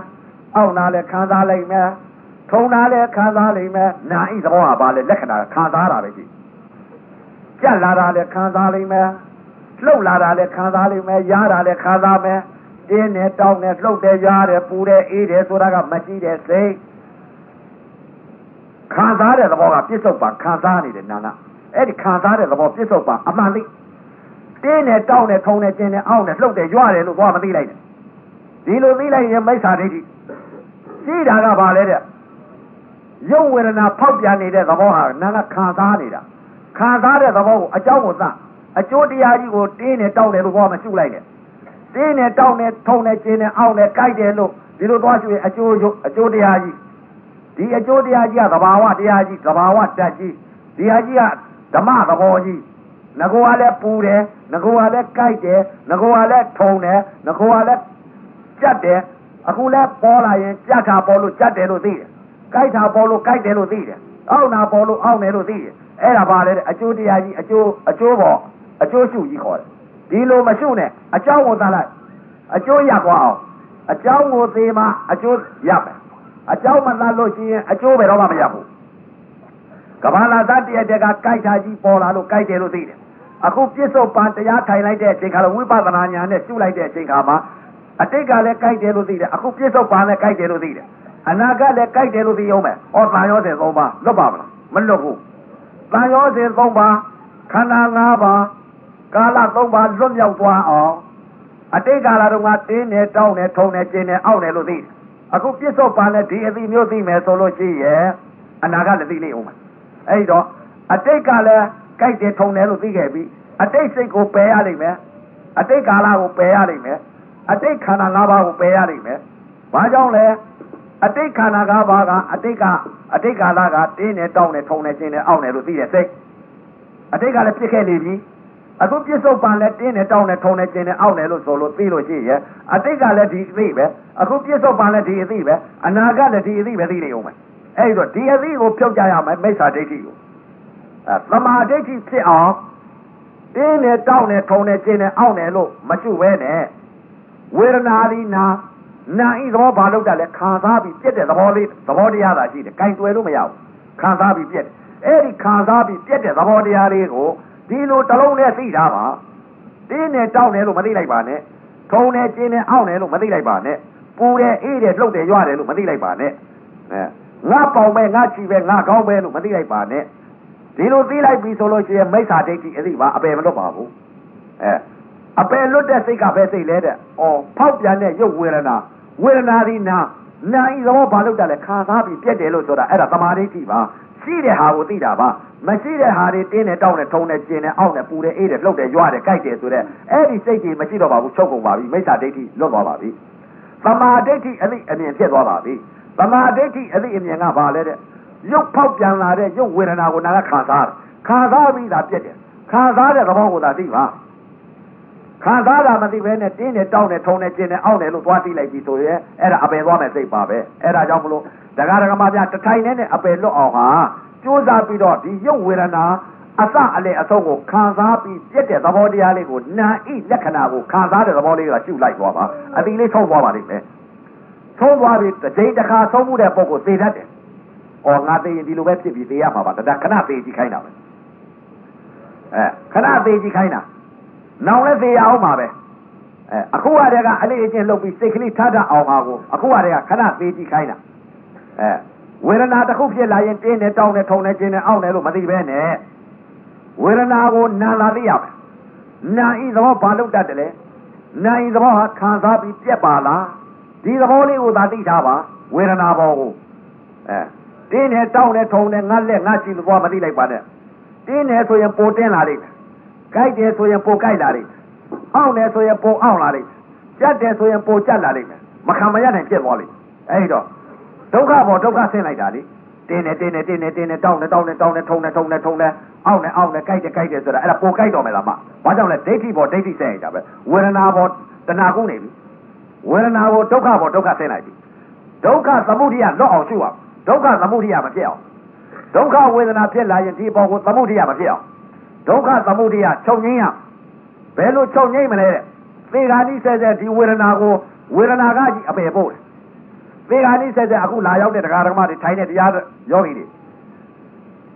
အောက်နာလည်းခံစားလိုက်မယ်ထုံနာလည်းခံစားလိုက်မယ်နာဤသဘောကဘာလဲလက္ခဏာခံစားတာပဲကြည့် ကြက်လာတာလည်းခံစားလိုက်မယ်လှုပ်လာတာလည်းခံစားလိုက်မယ်ရားတာလည်းခံစားမယ်တင်းနဲ့တောင်းနဲ့လှုပ်တယ်ရားတယ်ပူတယ်အေးတယ်ဆိုတာကမကြည့်တဲ့စိတ်ခံစားတဲ့သဘောကပြစ္ဆုတ်ပါခံစားနေတဲ့နာနာအဲ့ဒီခံစားတဲ့သဘောပြစ္ဆုတ်ပါအမှန်သိတင်းနဲ့တောင်းနဲ့ထုံနဲ့ကျင်းနဲ့အောင်းနဲ့လှုပ်တယ်ရွရတယ်လို့သွားမသိလိုက်နဲ့ဒီလိုသိလိုက်ရင်မိစ္ဆာဒိဋ္ဌိရှိတာကဘာလဲတဲ့ရုပ်ဝေဒနာဖောက်ပြန်နေတဲ့သဘောဟာနာကခံစားနေတာ ခံစားတဲ့သဘောကိုအကြောင်းကိုသအကျိုးတရားကြီးကိုတင်းနဲ့တောင်းတယ်လို့ဘောမရှုလိုက်နဲ့တင်းနဲ့တောင်းနဲ့ထုံနဲ့ကျင်းနဲ့အောင်းနဲ့ကြိုက်တယ်လို့ဒီလိုသွားရှုရင်အကျိုးအကျိုးတရားကြီးဒီအကျိုးတရားကြီးကသဘာဝတရားကြီးသဘာဝတတ်ကြီးဒီဟာကြီးကဓမ္မသဘောကြီးငကောကလည်းပူတယ်ငကောကလည်းကြိုက်တယ်ငကောကလည်းထုံတယ်ငကောကလည်းကြက်တယ်အခုလည်းပေါ်လာရင်ကြက်တာပေါ်လို့ကြက်တယ်လို့သိတယ်ကြိုက်တာပေါ်လို့ကြိုက်တယ်လို့သိတယ် အောက်နာပေါ်လို့အောက်တယ်လို့သိတယ်အဲ့ဒါပါလေအကျိုးတရားကြီးအကျိုးအကျိုးပေါ်အကျိုးရှုကြီးခေါ်တယ်ဒီလိုမရှုနဲ့အကြောင်းကိုသတ်လိုက်အကျိုးရသွားအောင်အကြောင်းကိုသိမှအကျိုးရမယ်အကြောင်းမသတ်လို့ရှိရင်အကျိုးပဲတော့မှမရဘူးကဘာလာသတ္တရတဲ့ကကြိုက်တာကြီးပေါ်လာလို့ကြိုက်တယ်လို့သိတယ်အခုပြစ္ဆုတ်ပန်တရားထိုင်လိုက်တဲ့အချိန်ခါတော့ဝိပဿနာဉာဏ်နဲ့ရှုလိုက်တဲ့အချိန်ခါမှာအတိတ်ကလည်းကြိုက်တယ်လို့သိတယ်အခုပြစ္ဆုတ်ပန်လည်းကြိုက်တယ်လို့သိတယ် အနာကလည်းကြိုက်တယ်လို့သိအောင်မယ်ဟောတန်ရောတဲ့သုံးပါလွတ်ပါမလားမလွတ်ဘူးတန်ရောစဉ်သုံးပါခန္ဓာ၅ပါးကာလ၃ပါးလွတ်မြောက်သွားအောင်အတိတ်ကာလတုန်းကတင်းနေတောင်းနေထုံနေကျင်းနေအောက်နေလို့သိတယ်အခုပြစ္ဆုတ်ပန်လည်းဒီအသိမျိုးသိမယ်ဆိုလို့ရှိရဲ့အနာကလည်းသိလိမ့်အောင်မယ်အဲ့တော့အတိတ်ကလည်းကြိုက်တယ်ထုံတယ်လို့သိခဲ့ပြီအတိတ်စိတ်ကိုပယ်ရလိမ့်မယ်အတိတ်ကာလကိုပယ်ရလိမ့်မယ်အတိတ်ခန္ဓာ၅ပါးကိုပယ်ရလိမ့်မယ်ဘာကြောင့်လဲ အတိတ်ခန္ဓာ၅ပါးကအတိတ်ကအတိတ်ကာလကတင်းနေတောင်းနေထုံနေကျင်းနေအောက်နေလို့သိတဲ့စိတ်အတိတ်ကလည်းပြစ်ခဲ့နေပြီအခုပြစ္ဆုတ်ပန်လည်းတင်းနေတောင်းနေထုံနေကျင်းနေအောက်နေလို့ဆိုလို့သိလို့ရှိရဲ့အတိတ်ကလည်းဒီအသိပဲအခုပြစ္ဆုတ်ပန်လည်းဒီအသိပဲအနာကလည်းဒီအသိပဲသိနေအောင်မယ်အဲ့တော့ဒီအသိကိုဖြုတ်ကြရမယ်မိစ္ဆာဒိဋ္ဌိကိုအဲသမာဓိဋ္ဌိဖြစ်အောင်တင်းနေတောင်းနေထုံနေကျင်းနေအောက်နေလို့မကျွပဲနဲ့ဝေဒနာဒီနာ နာဤသဘောဘာလို့တာလဲခံစားပြီးပြက်တဲ့သဘောလေးသဘောတရားသာရှိတယ်။ကင်တွယ်လို့မရဘူး။ခံစားပြီးပြက်အဲ့ဒီခံစားပြီးပြက်တဲ့သဘောတရားလေးကိုဒီလိုတလုံးနဲ့သိတာပါ။တင်းနဲ့တောင်းတယ်လို့မသိလိုက်ပါနဲ့။ထုံနဲ့ကျင်းနဲ့အောင့်တယ်လို့မသိလိုက်ပါနဲ့။ပူတယ်အေးတယ်လှုပ်တယ်ရွတယ်လို့မသိလိုက်ပါနဲ့။အဲငါပေါင်ပဲငါချီပဲငါကောင်းပဲလို့မသိလိုက်ပါနဲ့။ဒီလိုသိလိုက်ပြီဆိုလို့ရှိရင်မိစ္ဆာဒိဋ္ဌိအသိပါအပယ်မလွတ်ပါဘူး။အဲအပယ်လွတ်တဲ့စိတ်ကပဲစိတ်လဲတဲ့။အော်ဖောက်ပြန်တဲ့ရုပ်ဝေဒနာ ဝေဒနာဒီနာနာဤသဘောဘာလို့တာလဲခံစားပြီးပြက်တယ်လို့ဆိုတာအဲ့ဒါသမာဓိဋ္ဌိပါရှိတဲ့ဟာကိုသိတာပါမရှိတဲ့ဟာတွေတင်းနေတောင်းနေထုံနေကျင်နေအောက်နေပူနေအေးတယ်လှုပ်တယ်ရွတယ်ကြိုက်တယ်ဆိုတဲ့အဲ့ဒီစိတ်ကြီးမရှိတော့ပါဘူးချုပ်ကုန်ပါပြီမိစ္ဆာဒိဋ္ဌိလွတ်သွားပါပြီသမာဓိဋ္ဌိအလိအမြင်ဖြစ်သွားပါပြီသမာဓိဋ္ဌိအလိအမြင်ကဘာလဲတဲ့ရုပ်ဖောက်ပြန်လာတဲ့ရုပ်ဝေဒနာကိုနာကခံစားတယ်ခံစားပြီးသာပြက်တယ်ခံစားတဲ့သဘောကိုသာသိပါ ခံစားတာမသိဘဲနဲ့တင်းနဲ့တောင်းနဲ့ထုံနဲ့ကျင်းနဲ့အောင့်နဲ့လို့သွားသိလိုက်ပြီဆိုရင်အဲ့ဒါအပယ်သွားမယ်စိတ်ပါပဲအဲ့ဒါကြောင့်မလို့ဒကာဒကမများတထိုင်နဲ့နဲ့အပယ်လွတ်အောင်ဟာကြိုးစားပြီးတော့ဒီရုပ်ဝေဒနာအစအလေအဆုံးကိုခံစားပြီးပြည့်တဲ့သဘောတရားလေးကိုနာဣလက္ခဏာကိုခံစားတဲ့သဘောလေးကရှုလိုက်သွားပါအတိလေးဆုံးသွားပါလိမ့်မယ်ဆုံးသွားပြီးတစ်ချိန်တစ်ခါဆုံးမှုတဲ့ပုံကိုသိတတ်တယ်။အော်ငါသိရင်ဒီလိုပဲဖြစ်ပြီးသိရမှာပါတဒါခဏသိကြည့်ခိုင်းတာပဲအဲခဏသိကြည့်ခိုင်းတာ နောင်လည်းသိရအောင်ပါပဲအဲအခုကတည်းကအလေးအကျင့်လုပ်ပြီးစိတ်ကလေးထားတတ်အောင်ပါကိုအခုကတည်းကခဏသိကြည့်ခိုင်းတာအဲဝေဒနာတစ်ခုဖြစ်လာရင်တင်းနဲ့တောင်းနဲ့ထုံနဲ့ကျင်းနဲ့အောင့်နဲ့လို့မသိပဲနဲ့ဝေဒနာကိုနာလာသိရမယ်နာဤသဘောဘာလို့တတ်တယ်လဲနာဤသဘောဟာခံစားပြီးပြက်ပါလားဒီသဘောလေးကိုသာသိထားပါဝေဒနာဘောကိုအဲတင်းနဲ့တောင်းနဲ့ထုံနဲ့ငတ်လက်ငတ်ချီသဘောမသိလိုက်ပါနဲ့တင်းနဲ့ဆိုရင်ပိုတင်းလာလိမ့်မယ် ကြိုက်တယ်ဆိုရင်ပိုကြိုက်လာလိမ့်မယ်အောင့်တယ်ဆိုရင်ပိုအောင့်လာလိမ့်မယ်ကြက်တယ်ဆိုရင်ပိုကြက်လာလိမ့်မယ်မခံမရနိုင်ဖြစ်သွားလိမ့်အဲဒီတော့ဒုက္ခပေါ်ဒုက္ခဆင်းလိုက်တာလေတင်းနေတင်းနေတင်းနေတင်းနေတောင်းနေတောင်းနေတောင်းနေထုံနေထုံနေထုံနေအောက်နေအောက်နေကြိုက်တယ်ကြိုက်တယ်ဆိုတာအဲ့ဒါပိုကြိုက်တော်မယ်လားမဘာကြောင့်လဲဒိဋ္ဌိပေါ်ဒိဋ္ဌိဆင်းရတာပဲဝေဒနာပေါ်တဏှာကုနေပြီဝေဒနာကိုဒုက္ခပေါ်ဒုက္ခဆင်းလိုက်ပြီဒုက္ခသမုဒိယလွတ်အောင်ရှုအောင်ဒုက္ခသမုဒိယမဖြစ်အောင်ဒုက္ခဝေဒနာဖြစ်လာရင်ဒီပေါ်ကိုသမုဒိယမဖြစ်အောင် ဒုက္ခသမုဒိယချုပ်ငင်းရဘယ်လိုချုပ်ငင်းမလဲတဲ့သေဃာနိဆဲဆဲဒီဝေဒနာကိုဝေဒနာကကြီးအပယ်ပို့တယ်သေဃာနိဆဲဆဲအခုလာရောက်တဲ့တရားဓမ္မတွေထိုင်တဲ့တရားယောဂီတွေ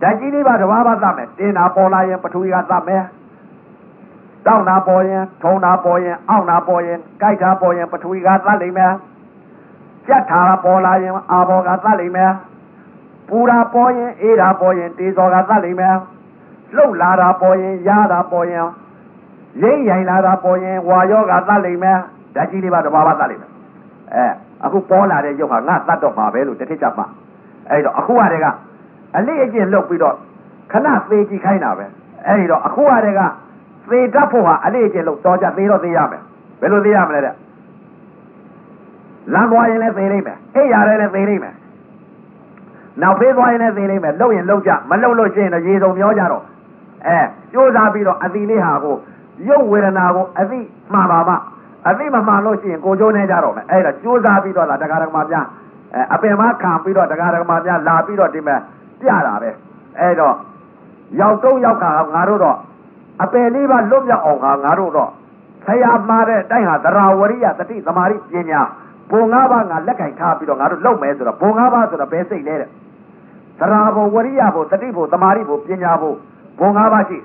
ဓာတ်ကြီးလေးပါတဘာဘာသတ်မယ်တင်းတာပေါ်လာရင်ပထဝီကသတ်မယ်တောင်းတာပေါ်ရင်ထုံတာပေါ်ရင်အောင့်တာပေါ်ရင်ကြိုက်တာပေါ်ရင်ပထဝီကသတ်လိမ့်မယ်ကြက်ထာပေါ်လာရင်အာဘောကသတ်လိမ့်မယ်ပူတာပေါ်ရင်အေးတာပေါ်ရင်တေဇောကသတ်လိမ့်မယ် လှုပ်လာတာပေါ်ရင်ရားတာပေါ်ရင်ရိမ့်ရိုင်လာတာပေါ်ရင်ဝါယောကသတ်လိမ့်မယ်ဓာတ်ကြီးလေးပါတဘာဘာသတ်လိမ့်မယ်အဲအခုပေါ်လာတဲ့ရုပ်ဟာငါသတ်တော့မှာပဲလို့တစ်ထစ်ချက်မှအဲ့တော့အခုကတည်းကအလေးအကျင့်လုပ်ပြီးတော့ခဏသေးကြည့်ခိုင်းတာပဲအဲ့ဒီတော့အခုကတည်းကသေတတ်ဖို့ဟာအလေးအကျင့်လုပ်တော့ကြသေးတော့သေးရမယ်ဘယ်လိုသေးရမလဲတဲ့လမ်းသွားရင်လည်းသေလိမ့်မယ်အိပ်ရတယ်လည်းသေလိမ့်မယ်နောက်ဖေးသွားရင်လည်းသေလိမ့်မယ်လှုပ်ရင်လှုပ်ကြမလှုပ်လို့ရှိရင်တော့ရေစုံမျောကြတော့ အဲကြိုးစားပြီးတော့အတိလေးဟာကိုရုပ်ဝေဒနာကိုအတိမှန်ပါမှအတိမမှန်လို့ရှိရင်ကိုကျိုးနေကြတော့မယ်အဲ့ဒါကြိုးစားပြီးတော့လာတရားဓမ္မများအဲအပင်မခံပြီးတော့တရားဓမ္မများလာပြီးတော့ဒီမဲ့ပြတာပဲအဲ့တော့ရောက်တော့ရောက်ခါငါတို့တော့အပယ်လေးပါလွတ်မြောက်အောင်ခါငါတို့တော့ဆရာမှားတဲ့အတိုင်းဟာသရဝရိယတတိသမာဓိပညာဘုံငါးပါးငါလက်ကင်ထားပြီးတော့ငါတို့လုပ်မယ်ဆိုတော့ဘုံငါးပါးဆိုတော့ဘယ်စိတ်လဲတဲ့သရဘုံဝရိယဘုံတတိဘုံသမာဓိဘုံပညာဘုံ ဘုံငါးပါးရှိ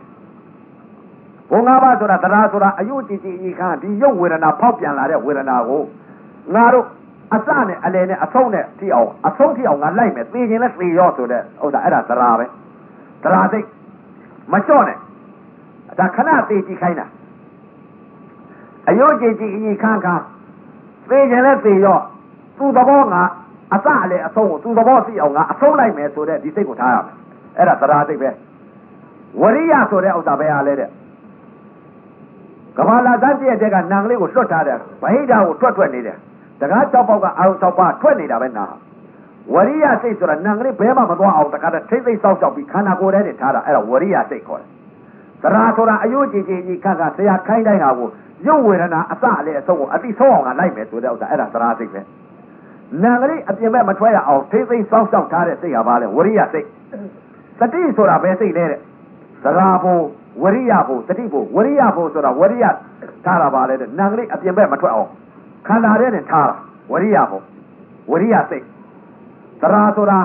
ဘုံငါးပါးဆိုတာသရဆိုတာအယုတ်ကြည်ကြည်ဤခန်းဒီရုပ်ဝေဒနာဖောက်ပြန်လာတဲ့ဝေဒနာကိုငါတို့အစနဲ့အလယ်နဲ့အဆုံးနဲ့ထိအောင်အဆုံးထိအောင်ငါလိုက်မယ်သိရင်လည်းသိရောဆိုတဲ့ဥစ္စာအဲ့ဒါသရာပဲသရာသိမလျှော့နဲ့ဒါခဏသိကြည့်ခိုင်းတာအယုတ်ကြည်ကြည်ဤခန်းခန်းသိရင်လည်းသိရောသူ့သဘောငါအစအလယ်အဆုံးကိုသူ့သဘောသိအောင်ငါအဆုံးလိုက်မယ်ဆိုတဲ့ဒီစိတ်ကိုထားရမယ်အဲ့ဒါသရာသိပဲ ဝရိယဆိုတဲ့ဥစ္စာပဲအားလဲတဲ့ကဘာလာသတ်ပြည့်တဲ့ကနံကလေးကိုလွတ်ထားတယ်ဗဟိတကိုထွက်ထွက်နေတယ်တကား၆ပေါက်ကအာရုံ၆ပါးထွက်နေတာပဲနာဝရိယစိတ်ဆိုတာနံကလေးဘဲမှမသွားအောင်တကားတဲ့ထိတ်သိမ်းစောက်ရှောက်ပြီးခန္ဓာကိုယ်ထဲနဲ့ထားတာအဲ့ဒါဝရိယစိတ်ခေါ်တယ်သရာဆိုတာအယုတ်ကြည်ကြည်ကြီးခန့်ခန့်ဆရာခိုင်းတိုင်းဟာကိုရုပ်ဝေဒနာအစအလေအဆုံးကိုအတိဆုံးအောင်ကလိုက်မယ်ဆိုတဲ့ဥစ္စာအဲ့ဒါသရာစိတ်ပဲနံကလေးအပြင်ဘက်မထွက်ရအောင်ထိတ်သိမ်းစောက်ရှောက်ထားတဲ့စိတ်ဟာဘာလဲဝရိယစိတ်တတိဆိုတာဘယ်စိတ်လဲတဲ့ သရာဘုံဝရိယဘုံတတိဘုံဝရိယဘုံဆိုတာဝရိယထားတာပါလေတဲ့နံကလေးအပြင်ဘက်မထွက်အောင်ခန္ဓာထဲနဲ့ထားတာဝရိယဘုံဝရိယစိတ်သရာဆိုတာ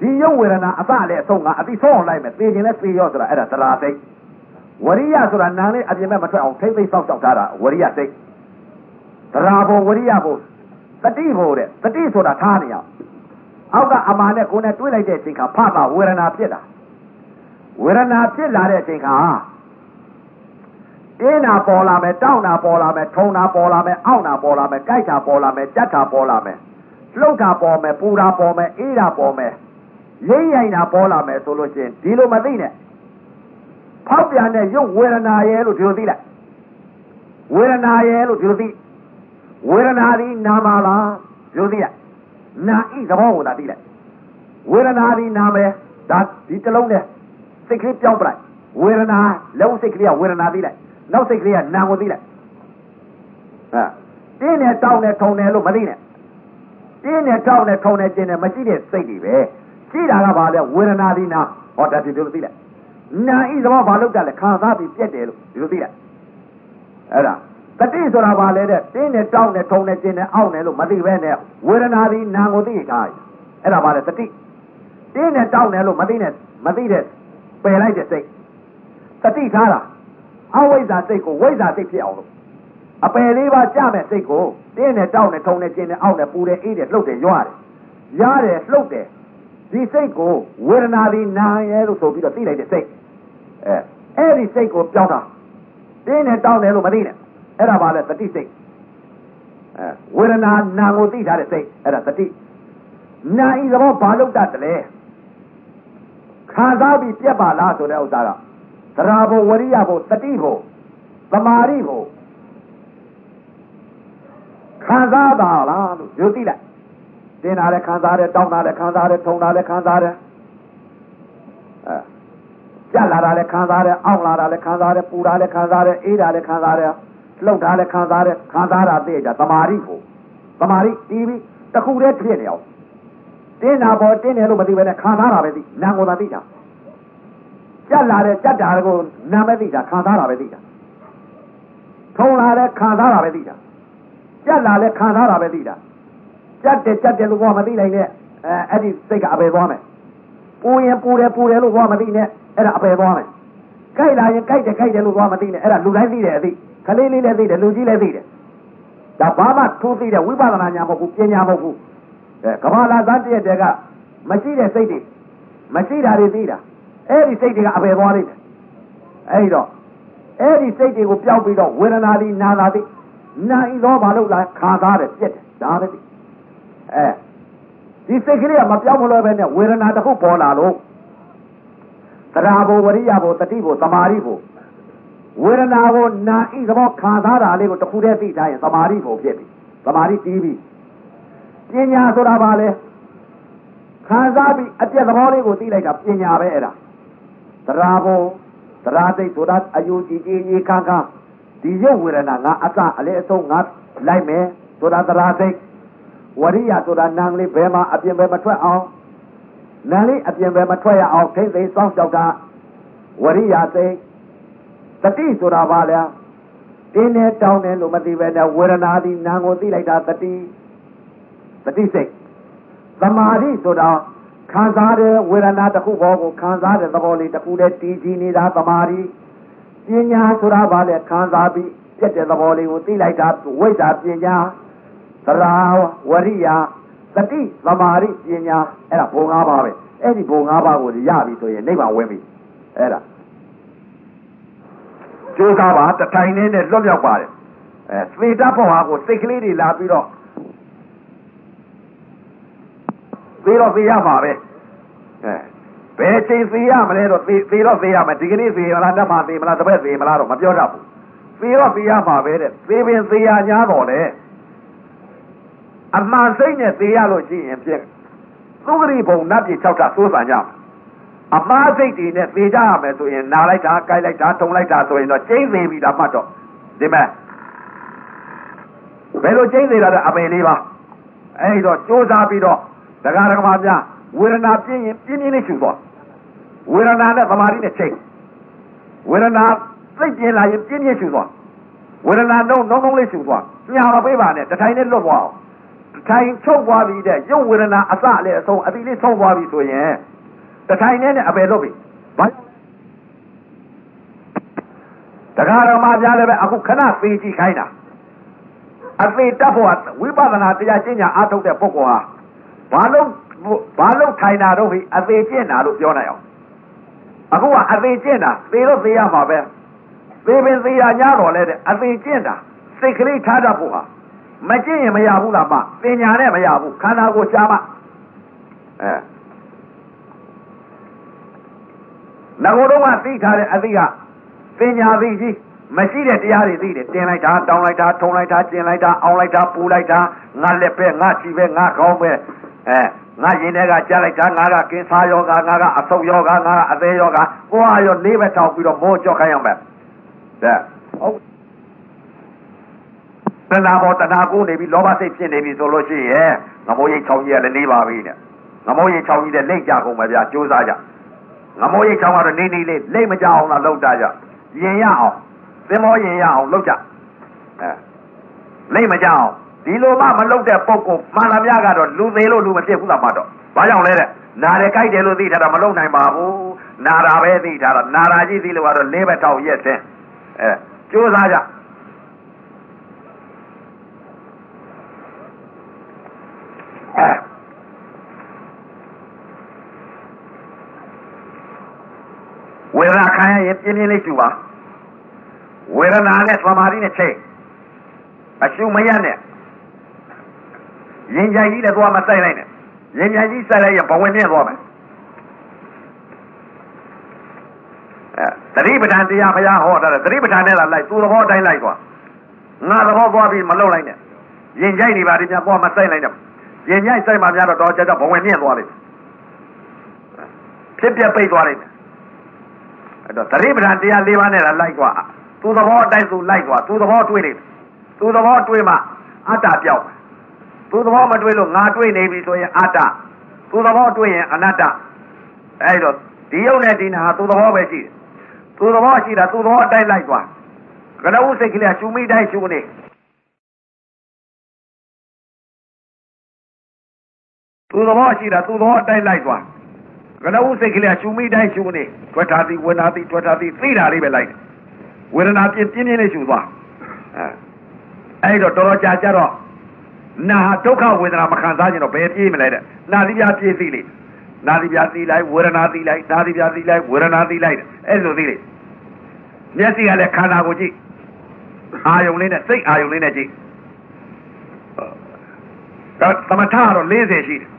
ဒီယုတ်ဝေဒနာအစလည်းအဆုံးကအတိဆုံးအောင်လိုက်မယ်သိခြင်းလည်းသိရောဆိုတာအဲ့ဒါသရာစိတ်ဝရိယဆိုတာနာနဲ့အပြင်ဘက်မထွက်အောင်ထိမ့်သိမ့်စောက်စောက်ထားတာဝရိယစိတ်သရာဘုံဝရိယဘုံတတိဘုံတဲ့တတိဆိုတာထားနေအောင်အောက်ကအမာနဲ့ကိုယ်နဲ့တွေးလိုက်တဲ့အချိန်ခါဖတာဝေဒနာဖြစ်တာ ဝေဒနာဖြစ်လာတဲ့အချိန်ခါတင်းနာပေါ်လာမယ်တောင်းနာပေါ်လာမယ်ထုံနာပေါ်လာမယ်အောင့်နာပေါ်လာမယ်ကြိုက်တာပေါ်လာမယ်ကြက်တာပေါ်လာမယ်လှုပ်တာပေါ်မယ်ပူတာပေါ်မယ်အေးတာပေါ်မယ်ရိမ့်ရိုင်တာပေါ်လာမယ်ဆိုလို့ရှိရင်ဒီလိုမသိနဲ့ဖောက်ပြန်တဲ့ရုပ်ဝေဒနာရဲ့လို့ဒီလိုသိလိုက်ဝေဒနာရဲ့လို့ဒီလိုသိဝေဒနာဒီနာမလားဒီလိုသိလိုက်နာဤသဘောကိုသာသိလိုက်ဝေဒနာဒီနာမယ်ဒါဒီတလုံးနဲ့ စိတ်ကလေးပြောင်းပလိုက်ဝေဒနာလုံးစိတ်ကလေးကဝေဒနာသိလိုက်နောက်စိတ်ကလေးကနာကိုသိလိုက်အဲတင်းနဲ့တောင်းနဲ့ထုံတယ်လို့မသိနဲ့တင်းနဲ့တောင်းနဲ့ထုံတယ်ကျင်တယ်မရှိတဲ့စိတ်တွေပဲရှိတာကဘာလဲဝေဒနာဒီနာဟောတတ်တယ်လို့သိလိုက်နာဤသဘောဘာလို့ကြလဲခံစားပြီးပြက်တယ်လို့ဒီလိုသိလိုက်အဲ့ဒါတတိဆိုတာဘာလဲတဲ့တင်းနဲ့တောင်းနဲ့ထုံနဲ့ကျင်နဲ့အောင့်နဲ့လို့မသိပဲနဲ့ဝေဒနာဒီနာကိုသိထားအဲ့ဒါဘာလဲတတိတင်းနဲ့တောင်းနဲ့လို့မသိနဲ့မသိတဲ့ ပယ်လိုက်တဲ့စိတ်တတိထားတာအဝိဇ္ဇာစိတ်ကိုဝိဇ္ဇာစိတ်ဖြစ်အောင်လို့အပယ်လေးပါကြမဲ့စိတ်ကိုတင်းနဲ့တောင်းနဲ့ထုံနဲ့ကျင်နဲ့အောင့်နဲ့ပူတယ်အေးတယ်လှုပ်တယ်ရွရတယ်ရတယ်လှုပ်တယ်ဒီစိတ်ကိုဝေဒနာဒီနာရဲလို့ဆိုပြီးတော့သိလိုက်တဲ့စိတ်အဲအဲ့ဒီစိတ်ကိုပြောင်းတာတင်းနဲ့တောင်းတယ်လို့မသိနဲ့အဲ့ဒါပါလဲတတိစိတ်အဲဝေဒနာနာကိုသိထားတဲ့စိတ်အဲ့ဒါတတိနာဤသဘောဘာလို့တတ်တယ်လဲ ခံစားပြီးပြက်ပါလားဆိုတဲ့ဥစ္စာကသရာဘဝရိယဘတတိဘသမာရိဘခံစားပါလားလို့ယူသိလိုက်တင်းတာလည်းခံစားတယ်တောင်းတာလည်းခံစားတယ်ထုံတာလည်းခံစားတယ်အဲကြက်လာတာလည်းခံစားတယ်အောင့်လာတာလည်းခံစားတယ်ပူတာလည်းခံစားတယ်အေးတာလည်းခံစားတယ်လှုပ်တာလည်းခံစားတယ်ခံစားတာသိကြသမာဓိကိုသမာဓိတီးပြီးတခုတည်းဖြစ်နေအောင် တင်းတာပေါ်တင်းတယ်လို့မသိဘဲနဲ့ခံစားတာပဲသိနာကိုသာသိတာကြက်လာတဲ့ကြက်တာကိုနာမသိတာခံစားတာပဲသိတာထုံလာတဲ့ခံစားတာပဲသိတာကြက်လာလဲခံစားတာပဲသိတာကြက်တယ်ကြက်တယ်လို့ဘာမသိနိုင်နဲ့အဲအဲ့ဒီစိတ်ကအပေသွားမယ်ပူရင်ပူတယ်ပူတယ်လို့ဘာမသိနဲ့အဲ့ဒါအပေသွားမယ်ကြိုက်လာရင်ကြိုက်တယ်ကြိုက်တယ်လို့ဘာမသိနဲ့အဲ့ဒါလူတိုင်းသိတယ်အသိခလေးလေးလည်းသိတယ်လူကြီးလည်းသိတယ်ဒါဘာမှထိုးသိတဲ့ဝိပဿနာညာမဟုတ်ဘူးပညာမဟုတ်ဘူးအဲ ကမ္ဘာလာသားတည့်တဲ့ကမရှိတဲ့စိတ်တွေမရှိတာတွေသိတာအဲ့ဒီစိတ်တွေကအပေသွားလိမ့်မယ်အဲ့ဒီတော့အဲ့ဒီစိတ်တွေကိုပြောက်ပြီးတော့ဝေဒနာတွေနာတာတွေနာဤသောဘာလို့လဲခံစားတယ်ပြက်တယ်ဒါပဲသိအဲဒီစိတ်ကလေးကမပြောင်းမလို့ပဲနဲ့ဝေဒနာတစ်ခုပေါ်လာလို့သရာဘဝရိယဘတတိဘသမာဓိဘဝေဒနာကိုနာဤသဘောခံစားတာလေးကိုတစ်ခုတည်းသိထားရင်သမာဓိဘဖြစ်ပြီသမာဓိတီးပြီ ပညာဆိုတာဘာလဲခံစားပြီးအပြည့်သဘောလေးကိုသိလိုက်တာပညာပဲအဲ့ဒါသရာဘသရာသိဆိုတာအယူကြည်ကြည်ကြီးခန်းခန်းဒီရုပ်ဝေဒနာငါအစအလေအဆုံးငါလိုက်မယ်ဆိုတာသရာသိဝရိယဆိုတာနာလေးဘယ်မှာအပြင်ဘယ်မထွက်အောင်နာလေးအပြင်ဘယ်မထွက်ရအောင်ထိမ့်သိစောင့်ကြောက်ကဝရိယသိတတိဆိုတာဘာလဲတင်းနဲ့တောင်းတယ်လို့မသိပဲနဲ့ဝေဒနာဒီနာကိုသိလိုက်တာတတိ တတိစိတ်သမာဓိဆိုတာခံစားတဲ့ဝေဒနာတစ်ခုဘောကိုခံစားတဲ့သဘောလေးတစ်ခုတည်းတည်ကြည်နေတာသမာဓိပညာဆိုတာဘာလဲခံစားပြီးပြက်တဲ့သဘောလေးကိုသိလိုက်တာဝိဇ္ဇာပညာသရာဝရိယသတိသမာဓိပညာအဲ့ဒါဘုံ၅ပါးပဲအဲ့ဒီဘုံ၅ပါးကိုရပြီဆိုရင်နိဗ္ဗာန်ဝင်ပြီအဲ့ဒါကြိုးစားပါတထိုင်နဲ့လွတ်မြောက်ပါတယ်အဲသေတတ်ဖို့ဟာကိုစိတ်ကလေးတွေလာပြီးတော့ သေတော့သေရမှာပဲအဲဘယ်ချိန်သေရမလဲတော့သေသေတော့သေရမယ်ဒီကနေ့သေမလားနှစ်မှာသေမလားတစ်ပတ်သေမလားတော့မပြောတတ်ဘူးသေတော့သေရမှာပဲတဲ့သေပင်သေရညာတော့လေအမှန်စိတ်နဲ့သေရလို့ရှိရင်ဖြစ်သုဂရိဘုံနတ်ပြည်၆တာသိုးဆန်ကြမှာအမှားစိတ်တွေနဲ့သေကြရမယ်ဆိုရင်နာလိုက်တာ၊ကြိုက်လိုက်တာ၊ထုံလိုက်တာဆိုရင်တော့ကျိမ့်သေးပြီလားမှတ်တော့ဒီမဲ့ဘယ်လိုကျိမ့်သေးတာလဲအပယ်လေးပါအဲဒီတော့စူးစမ်းပြီးတော့ ဒကာဒကမာများဝေဒနာပြင်းရင်ပြင်းပြင်းလေးရှူသွားဝေဒနာနဲ့သမာဓိနဲ့ချိန်ဝေဒနာသိပြင်းလာရင်ပြင်းပြင်းရှူသွားဝေဒနာနှုံးနှုံးနှုံးလေးရှူသွားညာမပေးပါနဲ့တထိုင်နဲ့လွတ်သွားအောင်တထိုင်ချုပ်သွားပြီတဲ့ရုပ်ဝေဒနာအစလည်းအဆုံးအတိလေးဆုံးသွားပြီဆိုရင်တထိုင်နဲ့နဲ့အပယ်လွတ်ပြီဘာတခါတော့မှပြားလည်းပဲအခုခဏသေကြည့်ခိုင်းတာအသေးတတ်ဖို့ဝိပဿနာတရားကျင့်ညာအားထုတ်တဲ့ပုဂ္ဂိုလ်ဟာ ဘာလို့ဘာလို့ထိုင်တာတော့ဟိအသေးကျင့်တာလို့ပြောနိုင်အောင်အခုကအသေးကျင့်တာသေတော့သေရမှာပဲသေပင်သေရညတော့လဲတဲ့အသေးကျင့်တာစိတ်ကလေးထားတတ်ဖို့ဟာမကျင့်ရင်မရဘူးလားမပညာနဲ့မရဘူးခန္ဓာကိုယ်ရှားမှအဲငကိုတော့ကသိထားတဲ့အသိကပညာသိကြီးမရှိတဲ့တရားတွေသိတယ်တင်လိုက်တာတောင်းလိုက်တာထုံလိုက်တာကျင်လိုက်တာအောင်းလိုက်တာပူလိုက်တာငါလက်ပဲငါချီပဲငါခေါင်းပဲ အဲငါရင်ထဲကကြားလိုက်တာငါကကင်းစားယောဂငါကအဆုတ်ယောဂငါကအသေးယောဂကိုဟာရောလေးပဲထောက်ပြီးတော့မိုးကြော့ခိုင်းအောင်ပဲတဲ့ဟုတ်တဏှာပေါ်တဏှာကိုနေပြီးလောဘစိတ်ဖြစ်နေပြီဆိုလို့ရှိရင်ငမိုးရိတ်ချောင်းကြီးကလည်းနေပါပြီတဲ့ငမိုးရိတ်ချောင်းကြီးတဲ့လိမ့်ကြကုန်ပဲဗျာကြိုးစားကြငမိုးရိတ်ချောင်းကတော့နေနေလေးလိမ့်မကြအောင်လားလှုပ်တာကြရင်ရအောင်သင်္ဘောရင်ရအောင်လှုပ်ကြအဲလိမ့်မကြအောင် ဒီလိုမှမလုပ်တဲ့ပုံကိုမှန်လာမြကတော့လူသေးလို့လူမဖြစ်ဘူးလားမတော့ဘာကြောင့်လဲတဲ့နာတယ်ကြိုက်တယ်လို့သိထားတာမလုပ်နိုင်ပါဘူးနာတာပဲသိထားတာနာတာကြီးသိလို့ကတော့လေးဘက်ထောက်ရက်ဆင်းအဲကြိုးစားကြဝေဒနာခံရရင်ပြင်းပြင်းလေးရှူပါဝေဒနာနဲ့သမာဓိနဲ့ချိန်အရှုမရနဲ့ ရင်ကြိုင်ကြီးနဲ့သွားမဆိုင်လိုက်နဲ့ရင်ကြိုင်ကြီးဆိုင်လိုက်ရင်ဘဝင်မြင့်သွားမယ်အဲတတိပဋ္ဌာန်တရားဘုရားဟောတာတတိပဋ္ဌာန်နဲ့လာလိုက်သူ့သဘောတိုင်းလိုက်သွားငါသဘောသွားပြီးမလုံလိုက်နဲ့ရင်ကြိုင်နေပါဒီများသွားမဆိုင်လိုက်နဲ့ရင်ကြိုင်ဆိုင်မှများတော့တော့ကြတော့ဘဝင်မြင့်သွားလိမ့်ဖြစ်ပြပိတ်သွားလိမ့်မယ်အဲ့တော့တတိပဋ္ဌာန်တရား၄ပါးနဲ့လာလိုက်သွားသူ့သဘောအတိုင်းသူလိုက်သွားသူ့သဘောတွေးလိမ့်သူ့သဘောတွေးမှအတ္တပြောက် သူသဘောမတွေ့လို့ငါတွေ့နေပြီဆိုရင်အတ္တသူသဘောတွေ့ရင်အနတ္တအဲ့တော့ဒီယုံနဲ့ဒီနာဟာသူသဘောပဲရှိတယ်သူသဘောရှိတာသူသဘောအတိုင်းလိုက်သွားကနဦးစိတ်ကလေးရှူမိတိုင်းရှူနေသူသဘောရှိတာသူသဘောအတိုင်းလိုက်သွားကနဦးစိတ်ကလေးရှူမိတိုင်းရှူနေထွက်ထားသည်ဝေနာသည်ထွက်ထားသည်သိတာလေးပဲလိုက်တယ်ဝေဒနာပြင်းပြင်းလေးရှူသွားအဲအဲ့တော့တော်တော်ကြာကြတော့ နာဟာဒုက္ခဝေဒနာမခံစားခြင်းတော့ဘယ်ပြေးမလဲတဲ့နာသီပြပြေးသိလိနာသီပြသိလိုက်ဝေဒနာသိလိုက်နာသီပြသိလိုက်ဝေဒနာသိလိုက်အဲ့လိုသိလိမျက်စိကလည်းခန္ဓာကိုကြည့်အာယုံလေးနဲ့စိတ်အာယုံလေးနဲ့ကြည့်တော့သမထကတော့40ရှိတယ်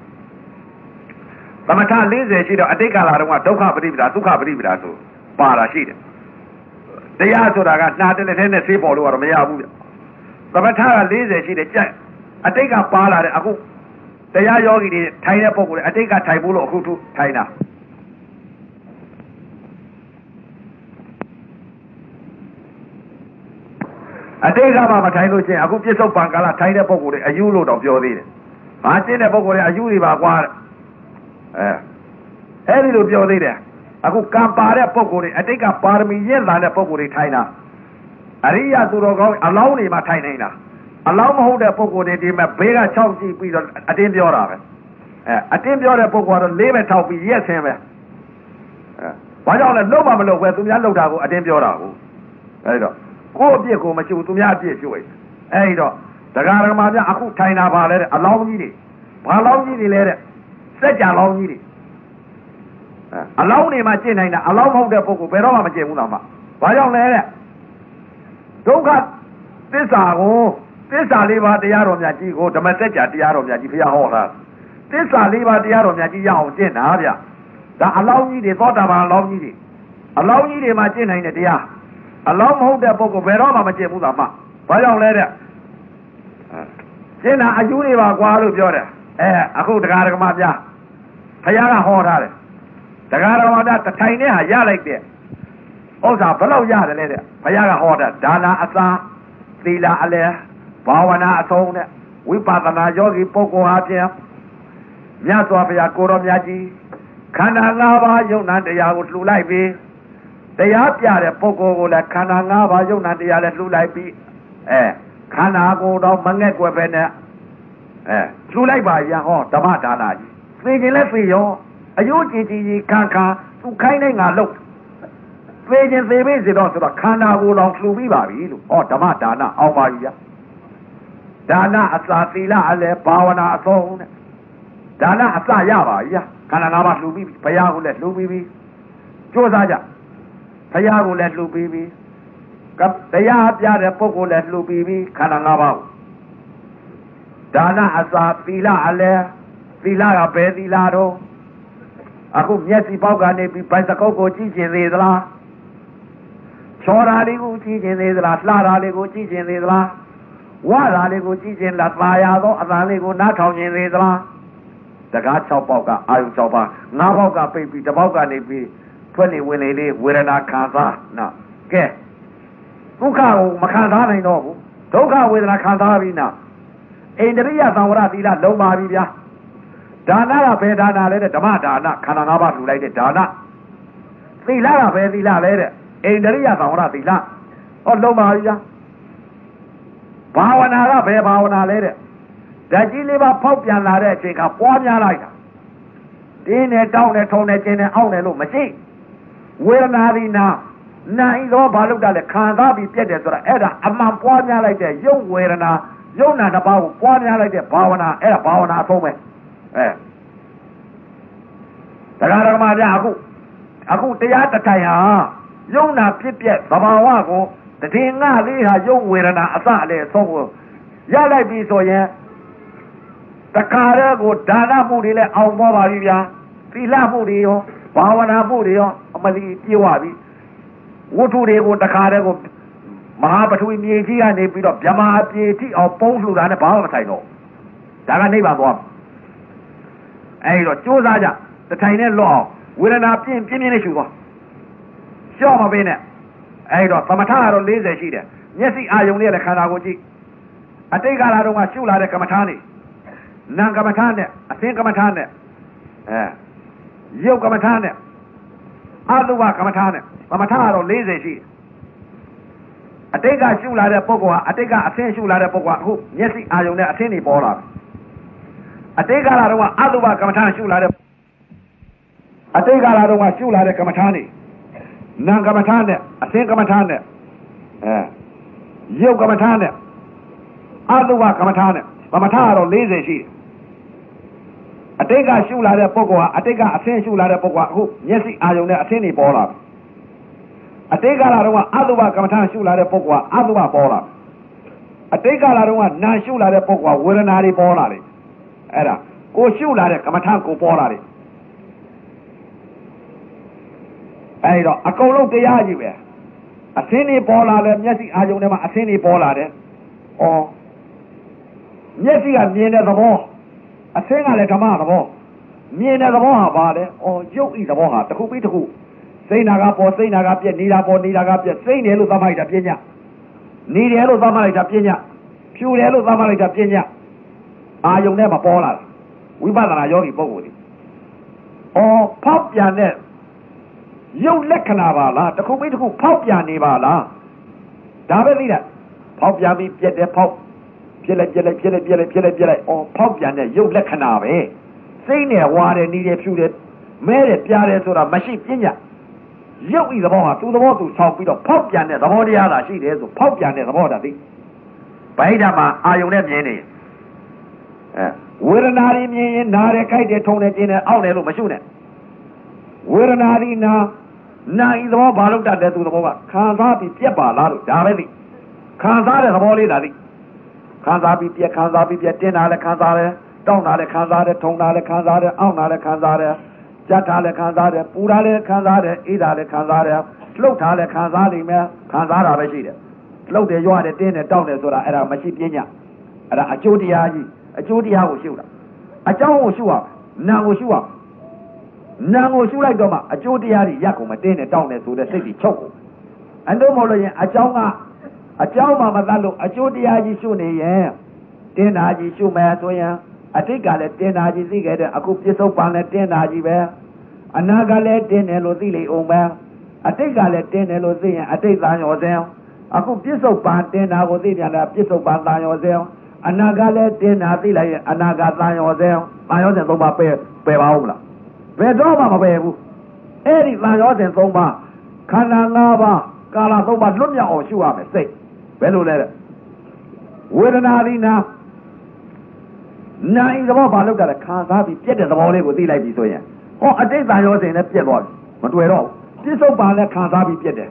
သမထ40ရှိတော့အတိတ်ကာလတုန်းကဒုက္ခပရိပဒါဒုက္ခပရိပဒါဆိုပါတာရှိတယ်တရားဆိုတာကနှာတလက်ထဲနဲ့ဆေးပေါ်လို့ကတော့မရဘူးဗျသမထက40ရှိတယ်ကြိုက် အတိတ်ကပါလာတဲ့အခုတရားယောဂီတွေထိုင်တဲ့ပုံကိုအတိတ်ကထိုင်ဖို့လို့အခုထုထိုင်တာအတိတ်ကမှမထိုင်လို့ချင်းအခုပြစ္ဆုတ်ပံကာလထိုင်တဲ့ပုံကိုအယူလို့တော့ပြောသေးတယ်။ဘာကျင့်တဲ့ပုံကိုအယူတွေပါကွာအဲအဲ့ဒီလိုပြောသေးတယ်အခုကံပါတဲ့ပုံကိုအတိတ်ကပါရမီရင့်လာတဲ့ပုံကိုထိုင်တာအရိယသူတော်ကောင်းအလောင်းတွေမှာထိုင်နေတာ အလောင်းမဟုတ်တဲ့ပုံကိုယ်တွေဒီမဲ့ဘေးက၆ကြည့်ပြီးတော့အတင်းပြောတာပဲအဲအတင်းပြောတဲ့ပုံကတော့လေးပဲထောက်ပြီးရက်ဆင်းပဲအဲဘာကြောင့်လဲလုံးမမလုံးပဲသူများလောက်တာကိုအတင်းပြောတာကိုအဲဒီတော့ကိုယ့်အပြစ်ကိုမချူသူများအပြစ်ချူလိုက်အဲဒီတော့တရားဓမ္မများအခုထိုင်တာပါလဲတဲ့အလောင်းကြီးတွေဘာလောင်းကြီးတွေလဲတဲ့စက်ကြလောင်းကြီးတွေအလောင်းတွေမှာကျင့်နိုင်တာအလောင်းမဟုတ်တဲ့ပုဂ္ဂိုလ်ဘယ်တော့မှမကျင့်ဘူးလားမဘာကြောင့်လဲတဲ့ဒုက္ခသစ္စာကို သစ္စာလေးပါးတရားတော်များကြီးကိုဓမ္မစကြာတရားတော်များကြီးဘုရားဟောတာသစ္စာလေးပါးတရားတော်များကြီးရအောင်ကျင့်တာဗျဒါအလောင်းကြီးတွေသောတာပန်အလောင်းကြီးတွေအလောင်းကြီးတွေမှာကျင့်နိုင်တဲ့တရားအလောင်းမဟုတ်တဲ့ပုဂ္ဂိုလ်ဘယ်တော့မှမကျင့်ဘူးသာမဘာကြောင့်လဲတဲ့ကျင့်တာအယူတွေပါကွာလို့ပြောတယ်အဲအခုတရားဓမ္မပြဘုရားကဟောထားတယ်တရားဓမ္မပြတထိုင်နဲ့ဟာရလိုက်တဲ့ဥစ္စာဘယ်လောက်ရတယ်လဲတဲ့ဘုရားကဟောတာဒါနာအစာသီလာအလဲ ဘာဝနာအဆုံးနဲ့ဝိပဿနာယောဂီပုဂ္ဂိုလ်ဟာဖြင့်မြတ်စွာဘုရားကိုရောမြတ်ကြီးခန္ဓာ၅ပါးယုံနာတရားကိုလှူလိုက်ပြီးတရားပြတဲ့ပုဂ္ဂိုလ်ကိုလည်းခန္ဓာ၅ပါးယုံနာတရားလည်းလှူလိုက်ပြီးအဲခန္ဓာကိုယ်တော့မငဲ့ွယ်ပဲနဲ့အဲလှူလိုက်ပါရဟောဓမ္မဒါနာကြီးသိခြင်းလဲသိရောအယုတ်ကြည်ကြည်ကြီးခံခံသူခိုင်းနိုင်ငါလို့သိခြင်းသိပြီစီတော့ဆိုတော့ခန္ဓာကိုယ်တော်လှူပြီးပါပြီလို့ဟောဓမ္မဒါနာအောင်ပါပြီဗျာ ဒါနအစာသီလအလဲဘာဝနာအဆုံးတဲ့ဒါနအစရပါရခန္ဓာ၅ပါးလှူပြီးဘုရားကိုလည်းလှူပြီးပြီကြိုးစားကြဘုရားကိုလည်းလှူပြီးပြီကတရားပြတဲ့ပုဂ္ဂိုလ်လည်းလှူပြီးပြီခန္ဓာ၅ပါးကိုဒါနအစာသီလအလဲသီလကဘယ်သီလတော့အခုမျက်စိပေါက်ကနေပြီးဘိုင်စကုတ်ကိုကြည့်ကျင်သေးသလားချော်တာလေးကိုကြည့်ကျင်သေးသလားလှတာလေးကိုကြည့်ကျင်သေးသလား ဝါတာလေးကိုကြည့်ခြင်းလားตาရသောအတန်လေးကိုနားထောင်ခြင်းသေးသလားတကား6ပေါက်ကအာယု6ပါး9ပေါက်ကပိတ်ပြီးတစ်ပေါက်ကနေပြီးထွက်နေဝင်နေလေးဝေဒနာခံစားနော်ကဲဒုက္ခကိုမခံစားနိုင်တော့ဘူးဒုက္ခဝေဒနာခံစားပြီးနော်အိန္ဒြိယသံဝရသီလလုံးပါပြီဗျာဒါနကဘယ်ဒါနလဲတဲ့ဓမ္မဒါနခန္ဓာ၅ပါးလှူလိုက်တဲ့ဒါနသီလကဘယ်သီလလဲတဲ့အိန္ဒြိယသံဝရသီလဟောလုံးပါပြီဗျာ ဘာဝနာကဘယ်ဘာဝနာလဲတဲ့ဓာတ်ကြီးလေးပါဖောက်ပြန်လာတဲ့အချိန်ကပွားများလိုက်တာတင်းနဲ့တောင်းနဲ့ထုံနဲ့ကျင်းနဲ့အောင့်နဲ့လို့မရှိဝေဒနာဒီနာနိုင်တော့ဘာလို့တာလဲခံစားပြီးပြက်တယ်ဆိုတာအဲ့ဒါအမှန်ပွားများလိုက်တဲ့ရုပ်ဝေဒနာရုပ်နာတစ်ပါးကိုပွားများလိုက်တဲ့ဘာဝနာအဲ့ဒါဘာဝနာအဆုံးပဲအဲတရားဓမ္မပြအခုအခုတရားတစ်ထိုင်ဟာယုံနာဖြစ်ပြက်သဘာဝကို တည်ငါလေးဟာယုံဝေဒနာအစအလေအဆုံးကိုရလိုက်ပြီဆိုရင်တခါတည်းကိုဒါနမှုတွေလည်းအောင်သွားပါပြီဗျာသီလမှုတွေရောဘာဝနာမှုတွေရောအမလီပြေဝပြီဝတ္ထုတွေကိုတခါတည်းကိုမဟာပထဝီမြေကြီးကနေပြီးတော့ဗြဟ္မာပြေတိအောင်ပုံးလှူတာနဲ့ဘာမှမဆိုင်တော့ဒါကနိဗ္ဗာန်သွားအဲဒီတော့ကြိုးစားကြတထိုင်နဲ့လွတ်အောင်ဝေဒနာပြင်းပြင်းပြင်းနဲ့ရှူသွားလျှော့မပေးနဲ့ အဲဒီတော့သမထကတော့40ရှိတယ်မျက်စိအာယုံလေးနဲ့ခန္ဓာကိုကြည့်အတိတ်ကာလတုန်းကရှုလာတဲ့ကမ္မထာနေနာကမ္မထာနဲ့အသင်ကမ္မထာနဲ့အဲရုပ်ကမ္မထာနဲ့အတုဝကမ္မထာနဲ့ကမ္မထာကတော့40ရှိတယ်အတိတ်ကရှုလာတဲ့ပုဂ္ဂိုလ်ဟာအတိတ်ကအသင်ရှုလာတဲ့ပုဂ္ဂိုလ်ကအခုမျက်စိအာယုံနဲ့အသင်တွေပေါ်လာတယ်အတိတ်ကာလတုန်းကအတုဝကမ္မထာရှုလာတဲ့အတိတ်ကာလတုန်းကရှုလာတဲ့ကမ္မထာနေ နာကမ္မထာနဲ့အသင်ကမ္မထာနဲ့အဲရုပ်ကမ္မထာနဲ့အတုဝကမ္မထာနဲ့ကမ္မထာကတော့40ရှိတယ်အတိတ်ကရှုလာတဲ့ပုဂ္ဂိုလ်ဟာအတိတ်ကအသင်ရှုလာတဲ့ပုဂ္ဂိုလ်ကအခုမျက်စိအာယုံနဲ့အသင်တွေပေါ်လာတယ်အတိတ်ကာလတုန်းကအတုဝကမ္မထာရှုလာတဲ့ပုဂ္ဂိုလ်ကအတုဝပေါ်လာအတိတ်ကာလတုန်းကနာရှုလာတဲ့ပုဂ္ဂိုလ်ကဝေဒနာတွေပေါ်လာတယ်အဲ့ဒါကိုရှုလာတဲ့ကမ္မထာကိုပေါ်လာတယ် အဲ့တော့အကုန်လုံးတရားကြီးပဲအသင်းတွေပေါ်လာတယ်မျက်စိအာယုံထဲမှာအသင်းတွေပေါ်လာတယ်။အော်မျက်စိကမြင်တဲ့သဘောအသင်းကလည်းဓမ္မသဘောမြင်တဲ့သဘောဟာဘာလဲ။အော်ရုပ်ဤသဘောဟာတစ်ခုပြီးတစ်ခုစိတ်နာကပေါ်စိတ်နာကပြက်နေတာပေါ်နေတာကပြက်စိတ်တယ်လို့သတ်မှတ်လိုက်တာပြညာနေတယ်လို့သတ်မှတ်လိုက်တာပြညာဖြူတယ်လို့သတ်မှတ်လိုက်တာပြညာအာယုံထဲမှာပေါ်လာတာဝိပဿနာယောဂီပုဂ္ဂိုလ်တွေအော်ဖောက်ပြန်တဲ့ ရုပ်လက္ခဏာပါလားတစ်ခုပြီးတစ်ခုဖောက်ပြန်နေပါလားဒါပဲသိတာဖောက်ပြန်ပြီးပြက်တယ်ဖောက်ပြက်လိုက်ပြက်လိုက်ပြက်လိုက်ပြက်လိုက်ပြက်လိုက်ပြက်လိုက်အော်ဖောက်ပြန်တဲ့ရုပ်လက္ခဏာပဲစိတ်နဲ့ဝါတယ်နေတယ်ဖြူတယ်မဲတယ်ပြားတယ်ဆိုတာမရှိပညာရုပ်ဤသဘောဟာသူ့သဘောသူဆောက်ပြီးတော့ဖောက်ပြန်တဲ့သဘောတရားသာရှိတယ်ဆိုဖောက်ပြန်တဲ့သဘောတာသိဗိဓာမှာအာယုန်နဲ့မြင်နေအဲဝေဒနာတွေမြင်ရင်နားတယ်ကြိုက်တယ်ထုံတယ်ကျင်းတယ်အောက်တယ်လို့မရှိနဲ့ဝေဒနာဒီနာ နာဤသဘောဘာလို့တတ်တယ်သူသဘောကခံစားပြီးပြက်ပါလားလို့ဒါပဲသိခံစားတဲ့သဘောလေးဒါသိခံစားပြီးပြက်ခံစားပြီးပြက်တင်းတာလည်းခံစားတယ်တောင်းတာလည်းခံစားတယ်ထုံတာလည်းခံစားတယ်အောင့်တာလည်းခံစားတယ်ကြက်တာလည်းခံစားတယ်ပူတာလည်းခံစားတယ်အေးတာလည်းခံစားတယ်လှုပ်တာလည်းခံစားနိုင်မယ်ခံစားတာပဲရှိတယ်လှုပ်တယ်ရွရတယ်တင်းတယ်တောင်းတယ်ဆိုတာအဲ့ဒါမရှိပညာအဲ့ဒါအကျိုးတရားကြီးအကျိုးတရားကိုရှုတာအကြောင်းကိုရှုရနာကိုရှုရ နာကိုရှုလိုက်တော့မှအကျိုးတရားတွေရက်ကုန်မတင်းနဲ့တောင်းတယ်ဆိုတဲ့စိတ်တွေချုပ်ကုန်အလို့မလို့ရင်အကြောင်းကအကြောင်းမှမသတ်လို့အကျိုးတရားကြီးရှုနေရင်တင်းတာကြီးရှုမယ်ဆိုရင်အတိတ်ကလည်းတင်းတာကြီးသိခဲ့တဲ့အခုပြစ္ဆုတ်ပံလည်းတင်းတာကြီးပဲအနာကလည်းတင်းတယ်လို့သိလိမ့်အောင်ပဲအတိတ်ကလည်းတင်းတယ်လို့သိရင်အတိတ်သာရောစင်အခုပြစ္ဆုတ်ပံတင်းတာကိုသိပြန်တာပြစ္ဆုတ်ပံသာရောစင်အနာကလည်းတင်းတာသိလိုက်ရင်အနာကသာရောစင်သာရောစင်သုံးပါပဲပယ်ပါဦးမလား ဘယ်တော့မှမပယ်ဘူးအဲ့ဒီသာရောစင်သုံးပါခန္ဓာ၅ပါးကာလသုံးပါလွတ်မြောက်အောင်ရှုရမယ်စိတ်ဘယ်လိုလဲဝေဒနာဒီနာနိုင်သဘောဘာလို့ကြလဲခံစားပြီးပြက်တဲ့သဘောလေးကိုသိလိုက်ပြီဆိုရင်ဟောအတိတ်သာရောစဉ်နဲ့ပြက်သွားပြီမတွေ့တော့ပြစ္ဆုတ်ပါလည်းခံစားပြီးပြက်တယ်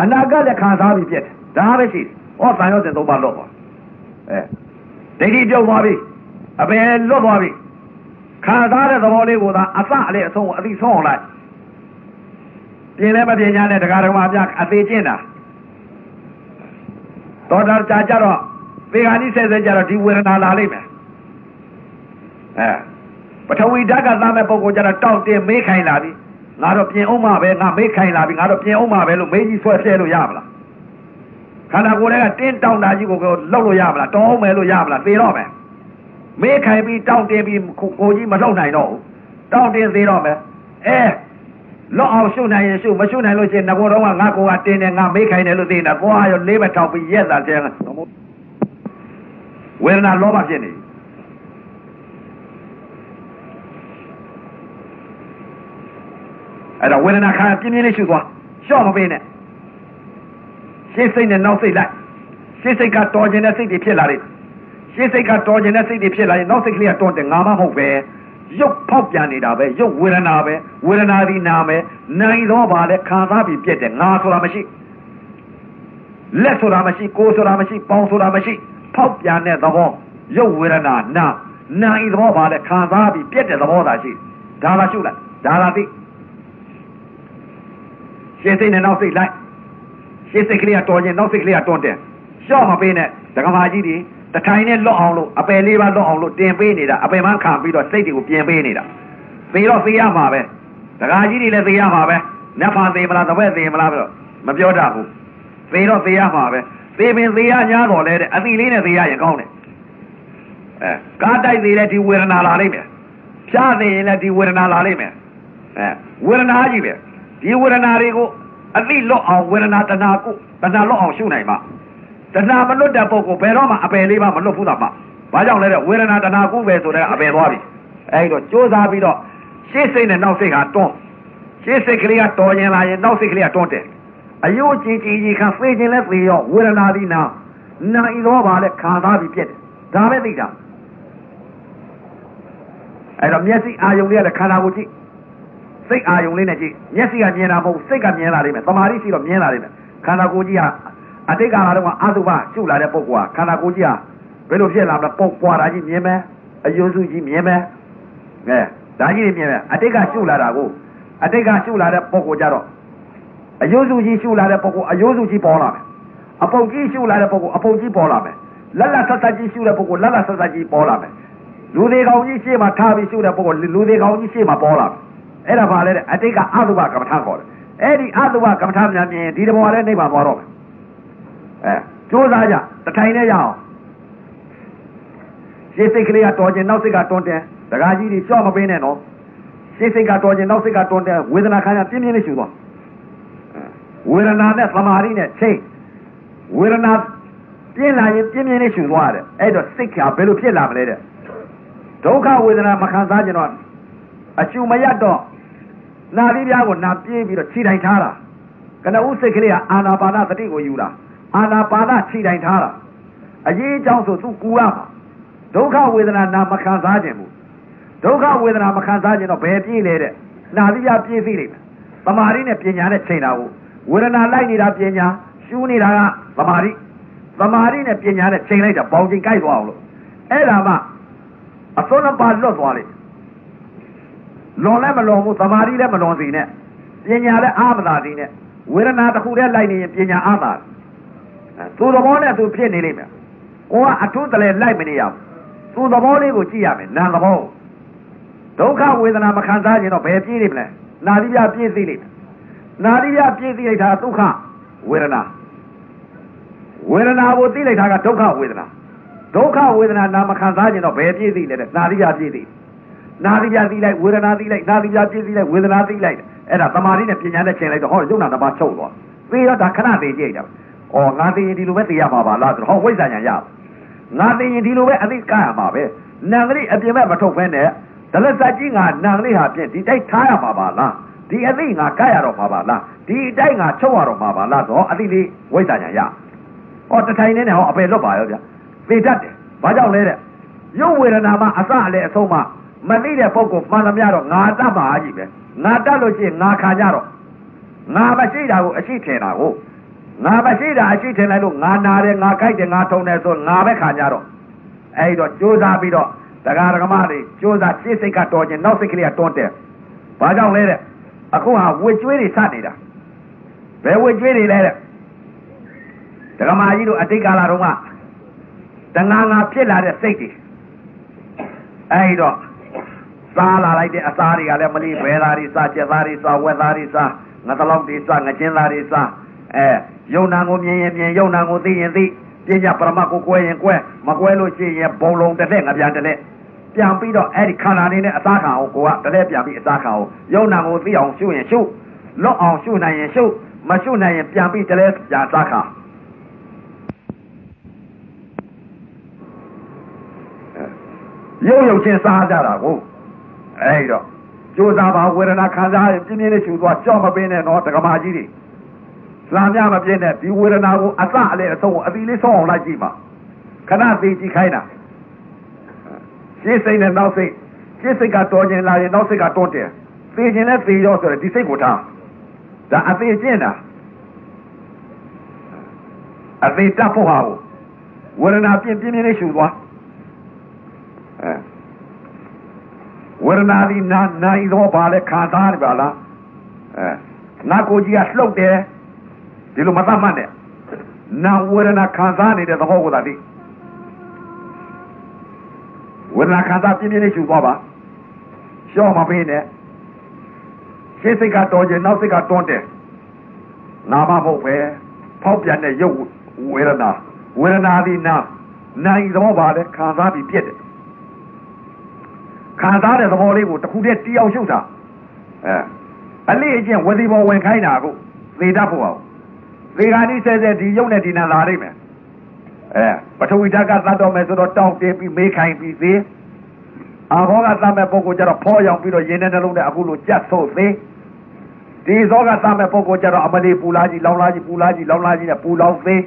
အနာဂတ်လည်းခံစားပြီးပြက်တယ်ဒါပဲရှိတယ်ဟောသာရောစဉ်သုံးပါလွတ်သွားအဲဒိဋ္ဌိပြုတ်သွားပြီအပင်လွတ်သွားပြီ ခံစားတဲ့သဘောလေးကိုသာအစအလေးအဆုံးကိုအသိဆုံးအောင်လိုက်ပြင်းလည်းမပြင်းညာနဲ့တရားတော်မှာပြအသေးကျင့်တာတော်တာကြာကြတော့ပေဂာနိဆဲဆဲကြတော့ဒီဝေဒနာလာလိမ့်မယ်အဲပထဝီဓာတ်ကသားမဲ့ပုံကိုကျတော့တောက်တင်မေးခိုင်းလာပြီငါတော့ပြင်အောင်မှာပဲငါမေးခိုင်းလာပြီငါတော့ပြင်အောင်မှာပဲလို့မေးကြီးဆွဲဆဲလို့ရမလားခန္ဓာကိုယ်ထဲကတင်းတောင်းတာကြီးကိုလောက်လို့ရမလားတောင်းမယ်လို့ရမလားသေတော့မယ် မေးခိုင်းပြီးတောင်းတင်ပြီးကိုကြီးမလောက်နိုင်တော့ဘူးတောင်းတင်သေးတော့မယ်အဲလော့အောင်ရှုနိုင်ရင်ရှုမရှုနိုင်လို့ရှိရင်ငါကတော့ငါကိုကတင်းတယ်ငါမေးခိုင်းတယ်လို့သိနေတာကိုကရောလေးဘက်ထောက်ပြီးရက်တာတဲ့ဝေဒနာလောဘဖြစ်နေအဲ့တော့ဝေဒနာခံပြင်းပြင်းလေးရှုသွားရှော့မပေးနဲ့ရှေ့စိတ်နဲ့နောက်စိတ်လိုက်ရှေ့စိတ်ကတော်ခြင်းတဲ့စိတ်တွေဖြစ်လာတယ် ရှေ့စိတ်ကတော်ခြင်းတဲ့စိတ်တွေဖြစ်လာရင်နောက်စိတ်ကလေးကတော်တယ်ငါမှမဟုတ်ပဲရုပ်ဖောက်ပြန်နေတာပဲရုပ်ဝေဒနာပဲဝေဒနာဒီနာမယ်နိုင်တော့ပါလေခံစားပြီးပြက်တယ်ငါဆိုတာမရှိလက်ဆိုတာမရှိကိုယ်ဆိုတာမရှိပေါင်းဆိုတာမရှိဖောက်ပြန်တဲ့သဘောရုပ်ဝေဒနာနာနိုင်သဘောပါလေခံစားပြီးပြက်တဲ့သဘောသာရှိဒါလာရှုလိုက်ဒါလာသိရှင်းစိတ်နဲ့နောက်စိတ်လိုက်ရှင်းစိတ်ကလေးကတော်ရင်နောက်စိတ်ကလေးကတွန်းတယ်ရှော့မပေးနဲ့ဒကမာကြီးတွေ တထိုင်နဲ့လွတ်အောင်လို့အပယ်လေးပါလွတ်အောင်လို့တင်ပေးနေတာအပယ်မှခံပြီးတော့စိတ်တွေကိုပြင်ပေးနေတာသေတော့သေရမှာပဲဒကာကြီးတွေလည်းသေရမှာပဲနတ်ဖန်သေမလားတပည့်သေမလားပြီးတော့မပြောတတ်ဘူးသေတော့သေရမှာပဲသေပင်သေရညာတော့လဲတဲ့အတိလေးနဲ့သေရရင်ကောင်းတယ်အဲကားတိုက်သေးလဲဒီဝေဒနာလာလိမ့်မယ်ဖြားသေးရင်လည်းဒီဝေဒနာလာလိမ့်မယ်အဲဝေဒနာကြီးပဲဒီဝေဒနာတွေကိုအတိလွတ်အောင်ဝေဒနာတဏှာကိုတဏှာလွတ်အောင်ရှုနိုင်မှာ တဏှာမလွတ်တဲ့ပုဂ္ဂိုလ်ဘယ်တော့မှအပယ်လေးပါမလွတ်ဘူးသားမှဘာကြောင့်လဲတဲ့ဝေဒနာတဏှာကုပဲဆိုတဲ့အပယ်သွားပြီအဲဒီတော့ကြိုးစားပြီးတော့ရှေ့စိတ်နဲ့နောက်စိတ်ဟာတွန်းရှေ့စိတ်ကလေးကတော်ရင်လာရင်နောက်စိတ်ကလေးကတွန်းတယ်အယိုးကြည်ကြည်ကြီးခံဖေးခြင်းလဲသေရောဝေဒနာဒီနာနာဤတော့ပါလဲခံစားပြီးပြက်တယ်ဒါပဲသိတာအဲ့တော့မျက်စိအာယုံလေးကလည်းခန္ဓာကိုကြည့်စိတ်အာယုံလေးနဲ့ကြည့်မျက်စိကမြင်တာမဟုတ်စိတ်ကမြင်လာလိမ့်မယ်တမာတိရှိတော့မြင်လာလိမ့်မယ်ခန္ဓာကိုယ်ကြီးဟာ အတိတ်ကာလတုန်းကအတုပရှုလာတဲ့ပုဂ္ဂိုလ်ဟာခန္ဓာကိုယ်ကြီးဟာဘယ်လိုဖြစ်လာမလဲပုတ်ပွားတာကြီးမြင်မယ်အယုံစုကြီးမြင်မယ်ငဲဒါကြီးမြင်မယ်အတိတ်ကရှုလာတာကိုအတိတ်ကရှုလာတဲ့ပုဂ္ဂိုလ်ကြတော့အယုံစုကြီးရှုလာတဲ့ပုဂ္ဂိုလ်အယုံစုကြီးပေါ်လာမယ်အပုတ်ကြီးရှုလာတဲ့ပုဂ္ဂိုလ်အပုတ်ကြီးပေါ်လာမယ်လက်လက်ဆက်ဆက်ကြီးရှုတဲ့ပုဂ္ဂိုလ်လက်လက်ဆက်ဆက်ကြီးပေါ်လာမယ်လူသေးကောင်ကြီးရှေ့မှာထားပြီးရှုတဲ့ပုဂ္ဂိုလ်လူသေးကောင်ကြီးရှေ့မှာပေါ်လာမယ်အဲ့ဒါပါလေတဲ့အတိတ်ကအတုပကမ္မထာခေါ်တယ်အဲ့ဒီအတုပကမ္မထာများမြင်ဒီတဘောလည်းနိဗ္ဗာန်သွားတော့မယ် အဲကြိုးစားကြတထိုင်နဲ့ရအောင်ရှေ့စိတ်ကလေးကတော်ခြင်းနောက်စိတ်ကတွန်းတယ်ဒကာကြီးတွေရှော့မပေးနဲ့နော်ရှေ့စိတ်ကတော်ခြင်းနောက်စိတ်ကတွန်းတယ်ဝေဒနာခံရပြင်းပြင်းလေးရှူသွားဝေဒနာနဲ့သမာဓိနဲ့ချိန်ဝေဒနာပြင်းလာရင်ပြင်းပြင်းလေးရှူသွားတယ်အဲ့တော့စိတ်ကဘယ်လိုဖြစ်လာမလဲတဲ့ဒုက္ခဝေဒနာမခံစားကြတော့အရှူမရတော့နာသီးပြားကိုနာပြေးပြီးတော့ခြိတိုင်ထားတာကနဦးစိတ်ကလေးကအာနာပါနသတိကိုယူတာ အာနာပါနခြိတိုင်ထားတာအရေးအကြောင်းဆိုသူကူရမှာဒုက္ခဝေဒနာနာမခံစားခြင်းဘူးဒုက္ခဝေဒနာမခံစားခြင်းတော့ဘယ်ပြေးလဲတဲ့နာသီးပြားပြေးသိလိမ့်မယ်သမာဓိနဲ့ပညာနဲ့ချိန်တာကိုဝေဒနာလိုက်နေတာပညာရှူးနေတာကသမာဓိသမာဓိနဲ့ပညာနဲ့ချိန်လိုက်တာပေါင်ချိန်ကြိုက်သွားအောင်လို့အဲ့ဒါမှအစွန်းနှစ်ပါးလွတ်သွားလိမ့်လွန်လည်းမလွန်ဘူးသမာဓိလည်းမလွန်စီနဲ့ပညာလည်းအာမသာစီနဲ့ဝေဒနာတစ်ခုတည်းလိုက်နေရင်ပညာအာမသာ သူသဘောနဲ့သူဖြစ်နေလိမ့်မယ်ကိုကအထုတလဲလိုက်မနေရဘူးသူသဘောလေးကိုကြည့်ရမယ်နာသဘောဒုက္ခဝေဒနာမခံစားရင်တော့ဘယ်ပြေးနေမလဲနာသီးပြပြေးသိလိမ့်မယ်နာသီးပြပြေးသိလိုက်တာဒုက္ခဝေဒနာဝေဒနာကိုသိလိုက်တာကဒုက္ခဝေဒနာဒုက္ခဝေဒနာနာမခံစားရင်တော့ဘယ်ပြေးသိလဲတဲ့နာသီးပြပြေးသိနာသီးပြသိလိုက်ဝေဒနာသိလိုက်နာသီးပြပြေးသိလိုက်ဝေဒနာသိလိုက်အဲ့ဒါသမာဓိနဲ့ပညာနဲ့ချိန်လိုက်တော့ဟောရုပ်နာတစ်ပါးချုပ်သွားသိတော့ဒါခဏသိကြည့်တာ။ အော်ငါသိရင်ဒီလိုပဲသိရမှာပါလားဆိုတော့ဟောဝိဇ္ဇာညာရ။ငါသိရင်ဒီလိုပဲအသိကရမှာပဲ။နံကလေးအပြင်ဘက်မထုတ်ဖဲနဲ့ဒလစကြီးငါနံကလေးဟာပြင်ဒီတိုက်ထားရမှာပါလား။ဒီအသိငါကရတော့မှာပါလား။ဒီအတိုက်ငါချုပ်ရတော့မှာပါလားဆိုတော့အသိလေးဝိဇ္ဇာညာရ။ဟောတထိုင်နေနဲ့ဟောအပယ်လွတ်ပါရောဗျ။သိတတ်တယ်။ဘာကြောင့်လဲတဲ့။ရုပ်ဝေဒနာမှာအစအလဲအဆုံးမှာမသိတဲ့ပုဂ္ဂိုလ်မှန်သမျှတော့ငါတတ်ပါကြီးပဲ။ငါတတ်လို့ရှိရင်ငါခံကြတော့ငါမရှိတာကိုအရှိထင်တာကို ငါမရှိတာအရှိထင်လိုက်လို့ငါနာတယ်ငါကြိုက်တယ်ငါထုံတယ်ဆိုငါပဲခံကြတော့အဲ့တော့ကြိုးစားပြီးတော့တရားဓမ္မတွေကြိုးစားရှေ့စိတ်ကတော်ခြင်းနောက်စိတ်ကလေးကတွန်းတယ်ဘာကြောင့်လဲတဲ့အခုဟာဝေကျွေးတွေစနေတာဘယ်ဝေကျွေးတွေလဲတဲ့ဓမ္မကြီးတို့အတိတ်ကာလတုန်းကတငါငါဖြစ်လာတဲ့စိတ်တွေအဲ့တော့စားလာလိုက်တဲ့အစားတွေကလည်းမလီဘဲသားတွေစားချက်သားတွေစားဝက်သားတွေစားငါတလောက်တွေစားငချင်းသားတွေစား အဲယုံနာကိုမြင်ရင်မြင်ယုံနာကိုသိရင်သိပညာပရမကိုကွဲရင်ကွဲမကွဲလို့ရှိရင်ဘုံလုံးတစ်လက်ငါပြန်တစ်လက်ပြန်ပြီးတော့အဲ့ဒီခန္ဓာလေးနဲ့အစားခံအောင်ကိုကတစ်လက်ပြန်ပြီးအစားခံအောင်ယုံနာကိုသိအောင်ရှုရင်ရှုလွတ်အောင်ရှုနိုင်ရင်ရှုမရှုနိုင်ရင်ပြန်ပြီးတစ်လက်ပြန်စားခံရုပ်ရုပ်ချင်းစားကြတာကိုအဲ့တော့ကြိုးစားပါဝေဒနာခံစားရင်ပြင်းပြင်းလေးရှူသွားကြောက်မပင်းနဲ့တော့တက္ကမကြီးတွေ လာမြမပြင်းနဲ့ဒီဝေဒနာကိုအစအလေအဆုံးအသီးလေးဆုံးအောင်လိုက်ကြည့်ပါခဏသိကြည့်ခိုင်းတာရှင်းစိတ်နဲ့နောက်စိတ်ရှင်းစိတ်ကတော်ကျင်လာရင်နောက်စိတ်ကတွန်းတယ်သိကျင်နဲ့သိရောဆိုတော့ဒီစိတ်ကိုထားဒါအသေးကျင့်တာအသေးတတ်ဖို့ဟာကိုဝေဒနာပြင်းပြင်းလေးရှူသွားအဲဝေဒနာဒီနာနိုင်တော့ပါလေခံစားရပါလားအဲနာကိုကြီးကလှုပ်တယ် ဒီလိုမသတ်မှတ်နဲ့နာဝေဒနာခံစားနေတဲ့သဘောကိုသာသိဝေဒနာခံစားပြင်းပြင်းလေးရှူသွားပါရှော့မပေးနဲ့ရှင်းစိတ်ကတော်ကျင်နောက်စိတ်ကတွန်းတယ်နာမမဟုတ်ပဲဖောက်ပြန်တဲ့ရုပ်ဝေဒနာဝေဒနာဒီနာနိုင်သဘောပါလေခံစားပြီးပြည့်တယ်ခံစားတဲ့သဘောလေးကိုတခုတည်းတီးအောင်ရှုပ်တာအဲအလေးအကျင့်ဝစီဘောဝင်ခိုင်းတာကိုသေတတ်ဖို့အောင် သေခါနီးဆဲဆဲဒီရုပ်နဲ့ဒီနာလာလိမ့်မယ်အဲပထဝီဓာတ်ကသတ်တော်မယ်ဆိုတော့တောင်းတင်းပြီးမေးခိုင်းပြီးသေးအာဘောကသတ်မဲ့ပုဂ္ဂိုလ်ကျတော့ဖောရောက်ပြီးတော့ရင်းတဲ့နှလုံးနဲ့အခုလိုကြက်ဆို့သေးဒီဇောကသတ်မဲ့ပုဂ္ဂိုလ်ကျတော့အမလီပူလာကြီးလောင်လာကြီးပူလာကြီးလောင်လာကြီးနဲ့ပူလောင်သေး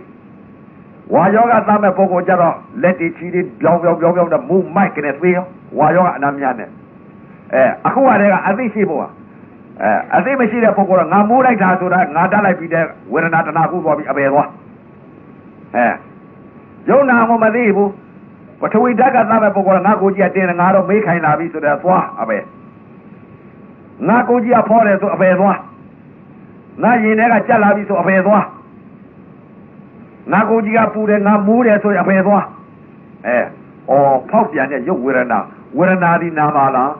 ဝါယောဂသတ်မဲ့ပုဂ္ဂိုလ်ကျတော့လက်တီချီတွေပြောင်းပြောင်းပြောင်းပြောင်းနဲ့မူမိုက်ကနေသေးရောဝါယောဂအနာများနဲ့အဲအခုကတည်းကအသိရှိဖို့ပါ အဲအသိမရှိတဲ့ပုဂ္ဂိုလ်ကငါမိုးလိုက်တာဆိုတာငါတက်လိုက်ပြီးတဲ့ဝေဒနာတနာခုသွားပြီးအပေသွားအဲယုံနာမမသိဘူးပထဝီဓာတ်ကသတ်မဲ့ပုဂ္ဂိုလ်ကငါကိုကြီးကတင်းငါတော့မေးခိုင်းလာပြီဆိုတော့သွားအပေငါကိုကြီးကဖောတယ်ဆိုအပေသွားငါရင်ထဲကကြက်လာပြီဆိုအပေသွားငါကိုကြီးကပူတယ်ငါမူးတယ်ဆိုရင်အပေသွားအဲအော်ဖောက်ပြန်တဲ့ရုပ်ဝေဒနာဝေဒနာဒီနာပါလား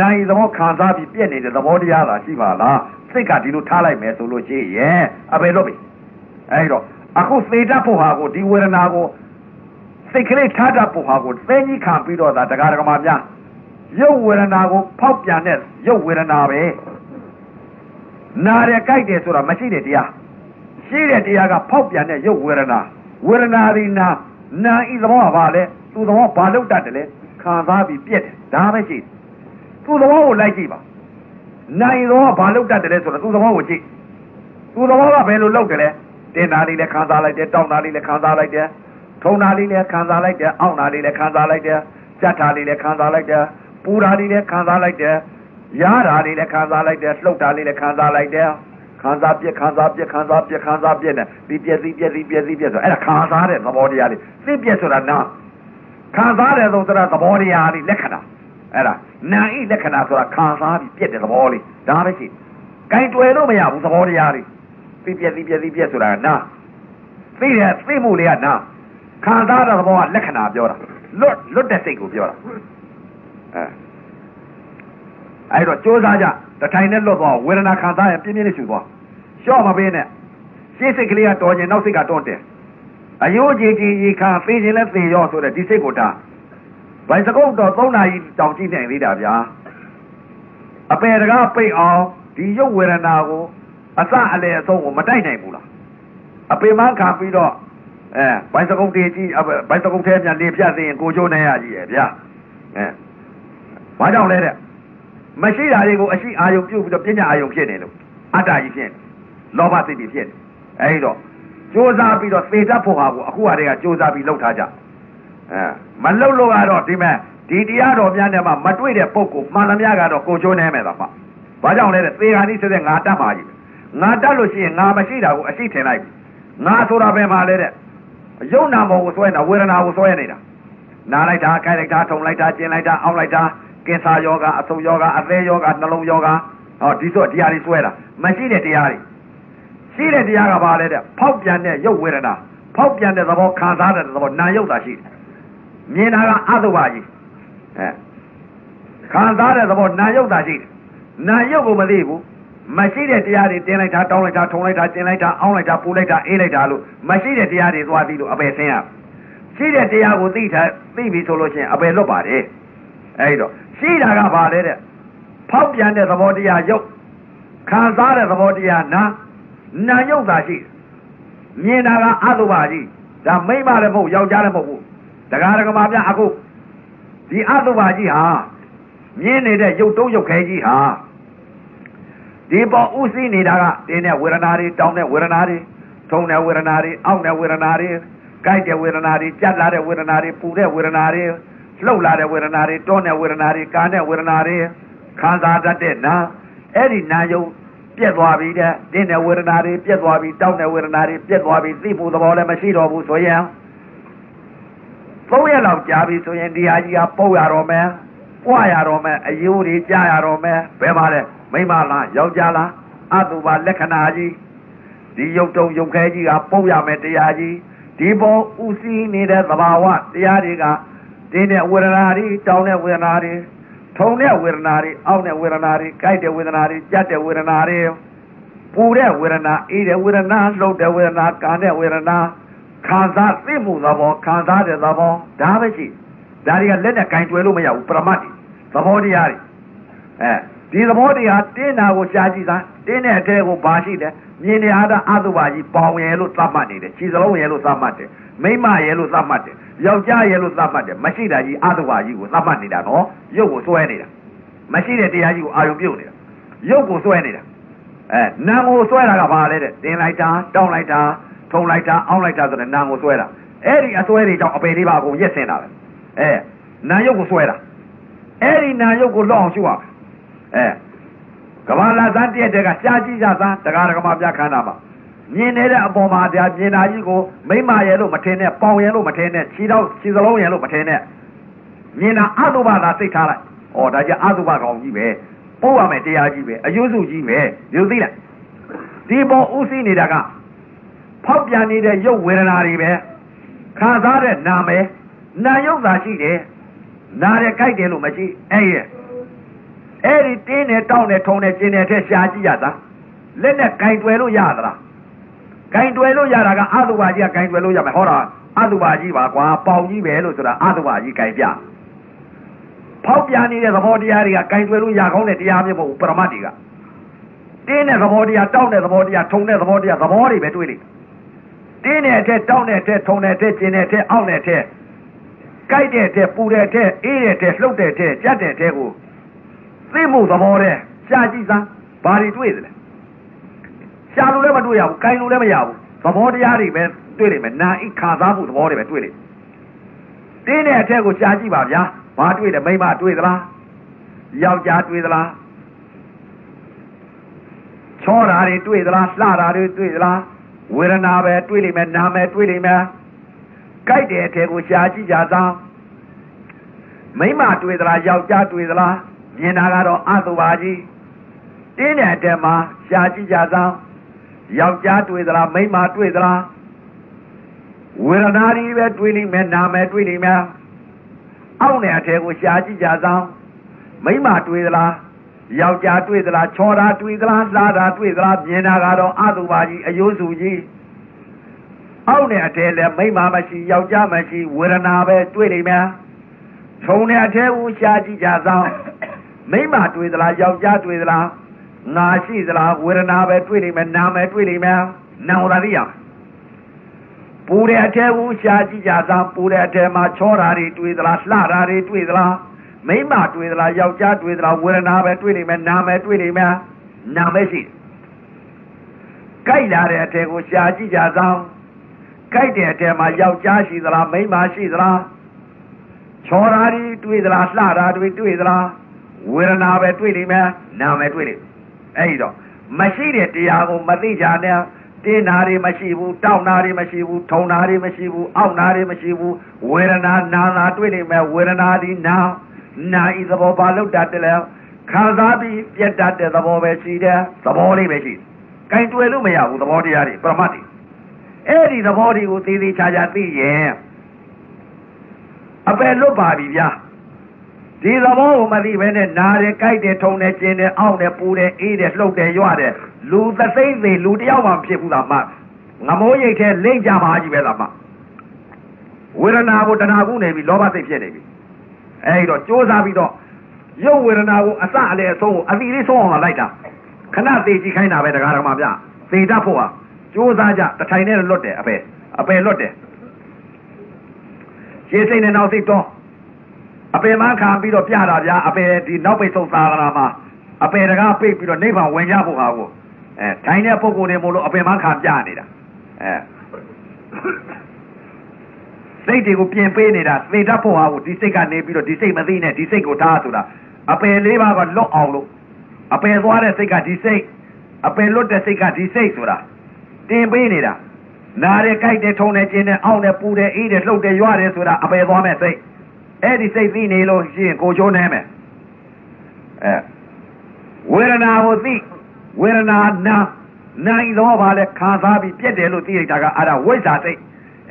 နိုင်သဘောခံစားပြီးပြည့်နေတဲ့သဘောတရားလားရှိပါလားစိတ်ကဒီလိုထားလိုက်မယ်ဆိုလို့ရှိရင်အပေလို့ပြီအဲဒီတော့အခုသေတတ်ဖို့ဟာကိုဒီဝေဒနာကိုစိတ်ကလေးထားတတ်ဖို့ဟာကိုသိကြီးခံပြီးတော့ဒါတရားဓမ္မများရုပ်ဝေဒနာကိုဖောက်ပြန်တဲ့ရုပ်ဝေဒနာပဲနာရကြိုက်တယ်ဆိုတာမရှိတဲ့တရားရှိတဲ့တရားကဖောက်ပြန်တဲ့ရုပ်ဝေဒနာဝေဒနာဒီနာနာဤသဘောကဘာလဲသူ့သဘောဘာလို့တတ်တယ်လဲခံစားပြီးပြက်တယ်ဒါပဲရှိ သူ့သဘောကိုလိုက်ကြည့်ပါနိုင်သဘောကဘာလို့တတ်တယ်လဲဆိုတော့သူ့သဘောကိုကြည့်သူ့သဘောကဘယ်လိုလုပ်တယ်လဲတင်တာလေးလည်းခံစားလိုက်တယ်တောင်းတာလေးလည်းခံစားလိုက်တယ်ထုံတာလေးလည်းခံစားလိုက်တယ်အောင့်တာလေးလည်းခံစားလိုက်တယ်ကြက်တာလေးလည်းခံစားလိုက်တယ်ပူတာလေးလည်းခံစားလိုက်တယ်ရားတာလေးလည်းခံစားလိုက်တယ်လှုပ်တာလေးလည်းခံစားလိုက်တယ်ခံစားပြက်ခံစားပြက်ခံစားပြက်ခံစားပြက်နဲ့ဒီပြက်စီပြက်စီပြက်စီပြက်ဆိုအဲ့ဒါခံစားတဲ့သဘောတရားလေးသိပြက်ဆိုတာနာခံစားတယ်ဆိုတော့သဘောတရားလေးလက္ခဏာ အဲ့ဒါနာဤလက္ခဏာဆိုတာခံစားပြီးပြက်တဲ့သဘောလေးဒါပဲရှိဂိုင်းတွေ့လို့မရဘူးသဘောတရားလေးသိပြက်သိပြက်သိပြက်ဆိုတာနာသိတယ်သိမှုလေးကနာခံစားတဲ့သဘောကလက္ခဏာပြောတာလွတ်လွတ်တဲ့စိတ်ကိုပြောတာအဲအဲ့တော့စ조사ကြတထိုင်နဲ့လွတ်သွားဝေဒနာခံစားရင်ပြင်းပြင်းလေးရှူသွားလျှော့မပေးနဲ့ရှင်းစိတ်ကလေးကတော်ရင်နောက်စိတ်ကတွန်းတယ်အယိုးကြည်ကြည်ခံပေးခြင်းလဲသေရောဆိုတဲ့ဒီစိတ်ကိုတာ ဘိုင်စကုတ်တော့3နာရီတောင်ကြည့်နိုင်သေးတာဗျာအပေတကားပိတ်အောင်ဒီရုပ်ဝေဒနာကိုအစအလယ်အဆုံးကိုမတိုက်နိုင်ဘူးလားအပေမှခံပြီးတော့အဲဘိုင်စကုတ်တေးကြီးဘိုင်စကုတ်ထဲပြန်လေပြတ်သိရင်ကိုချိုးနေရကြီးရဲ့ဗျာအဲဘာကြောင့်လဲတဲ့မရှိတာတွေကိုအရှိအာယုံပြုတ်ပြီးတော့ပညာအာယုံဖြစ်နေလို့အတ္တကြီးဖြစ်လောဘစိတ်တွေဖြစ်နေအဲဒီတော့ကြိုးစားပြီးတော့သေတတ်ဖို့ဟာကိုအခုဟာတွေကကြိုးစားပြီးလှုပ်ထားကြ အဲမလှုပ်လို့ကတော့ဒီမဲ့ဒီတရားတော်များနဲ့မှမတွေ့တဲ့ပုံကိုမှန်သမျှကတော့ကိုချိုးနေမယ်သာမှဘာကြောင့်လဲတဲ့သေဟာနိစစ်တဲ့ငါတတ်ပါကြီးငါတတ်လို့ရှိရင်ငါမရှိတာကိုအရှိထင်လိုက်ငါဆိုတာပဲမှလဲတဲ့ယုံနာမောကိုဆွဲနေတာဝေဒနာကိုဆွဲနေတာနားလိုက်တာခိုက်လိုက်တာထုံလိုက်တာကျင်လိုက်တာအောက်လိုက်တာကင်ဆာယောဂအဆုပ်ယောဂအသေးယောဂနှလုံးယောဂဟောဒီဆိုတရားတွေဆွဲတာမရှိတဲ့တရားတွေရှိတဲ့တရားကဘာလဲတဲ့ဖောက်ပြန်တဲ့ရုပ်ဝေဒနာဖောက်ပြန်တဲ့သဘောခံစားတဲ့သဘောနာယုတ်တာရှိတယ် မြင်တာကအတုပါကြီးအဲခံစားတဲ့သဘောနာယုတ်တာရှိတယ်နာယုတ်ကိုမသိဘူးမရှိတဲ့တရားတွေတင်းလိုက်တာတောင်းလိုက်တာထုံလိုက်တာကျင်လိုက်တာအောင်းလိုက်တာပူလိုက်တာအေးလိုက်တာလို့မရှိတဲ့တရားတွေသွားပြီးလို့အပယ်ဆင်းရရှိတဲ့တရားကိုသိထားသိပြီဆိုလို့ရှိရင်အပယ်လွတ်ပါတယ်အဲဒီတော့ရှိတာကဘာလဲတဲ့ဖောက်ပြန်တဲ့သဘောတရားယုတ်ခံစားတဲ့သဘောတရားနာနာယုတ်တာရှိမြင်တာကအတုပါကြီးဒါမိမ့်မလည်းမဟုတ်ယောက်ျားလည်းမဟုတ်ဘူး တရားဓမ္မပြအခုဒီအတုပါကြီးဟာမြင်နေတဲ့ရုပ်တုံးရုပ်ခဲကြီးဟာဒီပေါ်ဥသိနေတာကတင်းတဲ့ဝေဒနာတွေတောင်းတဲ့ဝေဒနာတွေထုံတဲ့ဝေဒနာတွေအောင့်တဲ့ဝေဒနာတွေကြိုက်တဲ့ဝေဒနာတွေကြက်လာတဲ့ဝေဒနာတွေပူတဲ့ဝေဒနာတွေလှုပ်လာတဲ့ဝေဒနာတွေတွန်းတဲ့ဝေဒနာတွေကာတဲ့ဝေဒနာတွေခံစားတတ်တဲ့နာအဲ့ဒီနာယုံပြက်သွားပြီတဲ့တင်းတဲ့ဝေဒနာတွေပြက်သွားပြီတောင်းတဲ့ဝေဒနာတွေပြက်သွားပြီသိဖို့သဘောလည်းမရှိတော့ဘူးဆိုရင် သုံးရက်လောက်ကြာပြီဆိုရင်ဒီဟာကြီးကပုတ်ရတော့မယ်ပွားရတော့မယ်အယိုးတွေကြားရတော့မယ်ဘယ်ပါလဲမိမလားယောက်ျားလားအတုပါလက္ခဏာကြီးဒီယုတ်တုံယုတ်ခဲကြီးကပုတ်ရမယ်တရားကြီးဒီပေါ်ဥစည်းနေတဲ့သဘာဝတရားတွေကတင်းတဲ့ဝေဒနာတွေတောင်းတဲ့ဝေဒနာတွေထုံတဲ့ဝေဒနာတွေအောင့်တဲ့ဝေဒနာတွေကြိုက်တဲ့ဝေဒနာတွေကြက်တဲ့ဝေဒနာတွေပူတဲ့ဝေဒနာအေးတဲ့ဝေဒနာလှုပ်တဲ့ဝေဒနာကာတဲ့ဝေဒနာ ခံစားသိမှုသဘောခံစားတဲ့သဘောဒါပဲရှိဒါတွေကလက်နဲ့ကင်တွယ်လို့မရဘူးပရမတ်တွေသဘောတရားတွေအဲဒီသဘောတရားတင်းတာကိုရှားကြည့်သားတင်းတဲ့အထဲကိုဘာရှိလဲမြင်နေအားသာအတုပါကြီးပေါင်ရဲလို့သတ်မှတ်နေတယ်ခြေစလုံးရဲလို့သတ်မှတ်တယ်မိမရဲလို့သတ်မှတ်တယ်ယောက်ျားရဲလို့သတ်မှတ်တယ်မရှိတာကြီးအတုပါကြီးကိုသတ်မှတ်နေတာနော်ရုပ်ကိုစွဲနေတာမရှိတဲ့တရားကြီးကိုအာရုံပြုတ်နေတာရုပ်ကိုစွဲနေတာအဲနာမ်ကိုစွဲတာကဘာလဲတဲ့တင်လိုက်တာတောင်းလိုက်တာ ထုံလိုက်တာအောင်းလိုက်တာဆိုတဲ့နာမ်ကိုစွဲတာအဲ့ဒီအစွဲတွေကြောင့်အပေလေးပါအကုန်ရက်စင်တာပဲအဲနာမ်ရုပ်ကိုစွဲတာအဲ့ဒီနာမ်ရုပ်ကိုလော့အောင်ရှုရအဲကဘာလာသန်းတည့်တဲ့ကရှားကြည့်ကြသန်းတရားဓမ္မပြခန္ဓာမှာမြင်နေတဲ့အပေါ်မှာတရားမြင်တာကြီးကိုမိမရဲလို့မထင်နဲ့ပေါင်ရဲလို့မထင်နဲ့ခြေတော့ခြေစလုံးရဲလို့မထင်နဲ့မြင်တာအတုပါသာစိတ်ထားလိုက်။ဩဒါကြအတုပါကောင်ကြီးပဲ။ပို့ရမယ်တရားကြီးပဲ။အယုစုကြီးပဲ။ယူသိလား။ဒီပေါ်ဥသိနေတာက ဖောက်ပြန်နေတဲ့ရုပ်ဝေဒနာတွေပဲခံစားတဲ့နာမယ်နာယုတ်သာရှိတယ်။နာတယ်ကြိုက်တယ်လို့မရှိအဲ့ရဲ့အဲ့ဒီတင်းနဲ့တောင်းနဲ့ထုံနဲ့ကျင်းတဲ့ထက်ရှားကြည့်ရတာလက်နဲ့ကင်တွယ်လို့ရသလားကင်တွယ်လို့ရတာကအတုပါကြီးကကင်တွယ်လို့ရမယ်ဟောတာအတုပါကြီးပါကွာပေါင်ကြီးပဲလို့ဆိုတာအတုပါကြီးကင်ပြဖောက်ပြန်နေတဲ့သဘောတရားတွေကကင်တွယ်လို့ရကောင်းတဲ့တရားမျိုးမဟုတ်ပရမတ်တွေကတင်းတဲ့သဘောတရားတောင်းတဲ့သဘောတရားထုံတဲ့သဘောတရားသဘောတွေပဲတွေးလိမ့် တင်းတဲ့အထက်တောင်းတဲ့အထက်ထုံတဲ့အထက်ကျင်တဲ့အထက်အောင့်တဲ့အထက်ကြိုက်တဲ့အထက်ပူတဲ့အထက်အေးတဲ့အထက်လှုပ်တဲ့အထက်ကြက်တဲ့အထက်ကိုသိမှုသဘောတဲ့ရှားကြည့်စမ်းဘာတွေတွေ့သလဲရှားလို့လည်းမတွေ့ရဘူး၊ကိုင်လို့လည်းမရဘူးသဘောတရားတွေပဲတွေ့လိမ့်မယ်နာဣခါသားမှုသဘောတွေပဲတွေ့လိမ့်တင်းတဲ့အထက်ကိုရှားကြည့်ပါဗျာဘာတွေ့တယ်မိမတွေ့သလားယောက်ျားတွေ့သလားချောတာတွေတွေ့သလားလှတာတွေတွေ့သလား ဝေဒနာပဲတွေ့လိမ့်မယ်နာမယ်တွေ့လိမ့်မယ်ကြိုက်တဲ့အထက်ကိုရှားကြည့်ကြသောမိမတွေ့သလားယောက်ျားတွေ့သလားမြင်တာကတော့အတုပါကြီးတင်းတဲ့အထက်မှာရှားကြည့်ကြသောယောက်ျားတွေ့သလားမိန်းမတွေ့သလားဝေဒနာတွေပဲတွေ့လိမ့်မယ်နာမယ်တွေ့လိမ့်မယ်အောက်နဲ့အထက်ကိုရှားကြည့်ကြသောမိန်းမတွေ့သလား ယောက်ျားတွေ့သလားချောတာတွေ့သလားလှတာတွေ့သလားမြင်တာကတော့အတုပါကြီးအယိုးစုကြီးအောက်နဲ့အထက်လည်းမိန်းမမရှိယောက်ျားမရှိဝေဒနာပဲတွေ့လိမ့်မယ်ထုံတဲ့အထက်ကိုရှားကြည့်ကြသောမိမတွေ့သလားယောက်ျားတွေ့သလားငါရှိသလားဝေဒနာပဲတွေ့လိမ့်မယ်နာမယ်တွေ့လိမ့်မယ်နာဝရတိယပူတဲ့အထဲကိုရှားကြည့်ကြသာပူတဲ့အထဲမှာချောတာတွေတွေ့သလားလှတာတွေတွေ့သလား မိမတွေ့သလားယောက်ျားတွေ့သလားဝေဒနာပဲတွေ့လိမ့်မယ်နာမယ်တွေ့လိမ့်မယ်နာမယ်ရှိကြိုက်လာတဲ့အထဲကိုရှားကြည့်ကြသာကြိုက်တဲ့အထဲမှာယောက်ျားရှိသလားမိမရှိသလားချောတာတွေတွေ့သလားလှတာတွေတွေ့သလားဝေဒနာပဲတွေ့လိမ့်မယ်နာမယ်တွေ့လိမ့်အဲ့ဒီတော့မရှိတဲ့တရားကိုမသိကြနဲ့တင်းနာတွေမရှိဘူးတောက်နာတွေမရှိဘူးထုံနာတွေမရှိဘူးအောက်နာတွေမရှိဘူးဝေဒနာနာနာတွေ့လိမ့်မယ်ဝေဒနာဒီနာ နာဤသဘောပါလို့တတ်တယ်လဲခံစားပြီးပြတ်တတ်တဲ့သဘောပဲရှိတယ်သဘောလေးပဲရှိကင်တွေ့လို့မရဘူးသဘောတရားတွေပရမတ်တွေအဲ့ဒီသဘောတွေကိုသေးသေးချာချာသိရင်အပယ်လွတ်ပါပြီဗျာဒီသဘောကိုမသိဘဲနဲ့နာတယ်ကြိုက်တယ်ထုံတယ်ကျင်တယ်အောင့်တယ်ပူတယ်အေးတယ်လှုပ်တယ်ရွတယ်လူသသိမ့်သေးလူတယောက်မှဖြစ်ဘူးလားမငမိုးရိတ်ထဲလိမ့်ကြပါကြီးပဲလားမဝေဒနာကိုတဏှာကုနေပြီလောဘစိတ်ဖြစ်နေပြီ အဲဒီတော့ကြိုးစားပြီးတော့ရုပ်ဝေဒနာကိုအစအလေအဆုံးကိုအတိလေးဆုံးအောင်လိုက်တာခဏသေးကြည့်ခိုင်းတာပဲတရားတော်မှာဗျသေတတ်ဖို့ဟာကြိုးစားကြတထိုင်နဲ့လွတ်တယ်အပယ်အပယ်လွတ်တယ်ရှင်းစိတ်နဲ့နောက်စိတ်တော့အပယ်မှခံပြီးတော့ပြတာဗျာအပယ်ဒီနောက်ပိတ်ဆုံးသာလာမှာအပယ်တကားပိတ်ပြီးတော့နိဗ္ဗာန်ဝင်ကြဖို့ဟာကိုအဲထိုင်တဲ့ပုံကိုယ်တွေမို့လို့အပယ်မှခံပြနေတာအဲ စိတ်တွေကိုပြင်ပေးနေတာသေတတ်ဖို့ဟာကိုဒီစိတ်ကနေပြီးတော့ဒီစိတ်မသိနဲ့ဒီစိတ်ကိုထားဆိုတာအပယ်လေးပါးကလွတ်အောင်လို့အပယ်သွားတဲ့စိတ်ကဒီစိတ်အပယ်လွတ်တဲ့စိတ်ကဒီစိတ်ဆိုတာတင်ပေးနေတာနားရဲကြိုက်တယ်ထုံတယ်ကျင်တယ်အောင့်တယ်ပူတယ်အေးတယ်လှုပ်တယ်ရွတယ်ဆိုတာအပယ်သွားမဲ့စိတ်အဲ့ဒီစိတ်သိနေလို့ရှိရင်ကိုချိုးနေမယ်အဲဝေဒနာကိုသိဝေဒနာနာနိုင်တော့ပါလဲခံစားပြီးပြက်တယ်လို့သိလိုက်တာကအဲ့ဒါဝိဇ္ဇာစိတ်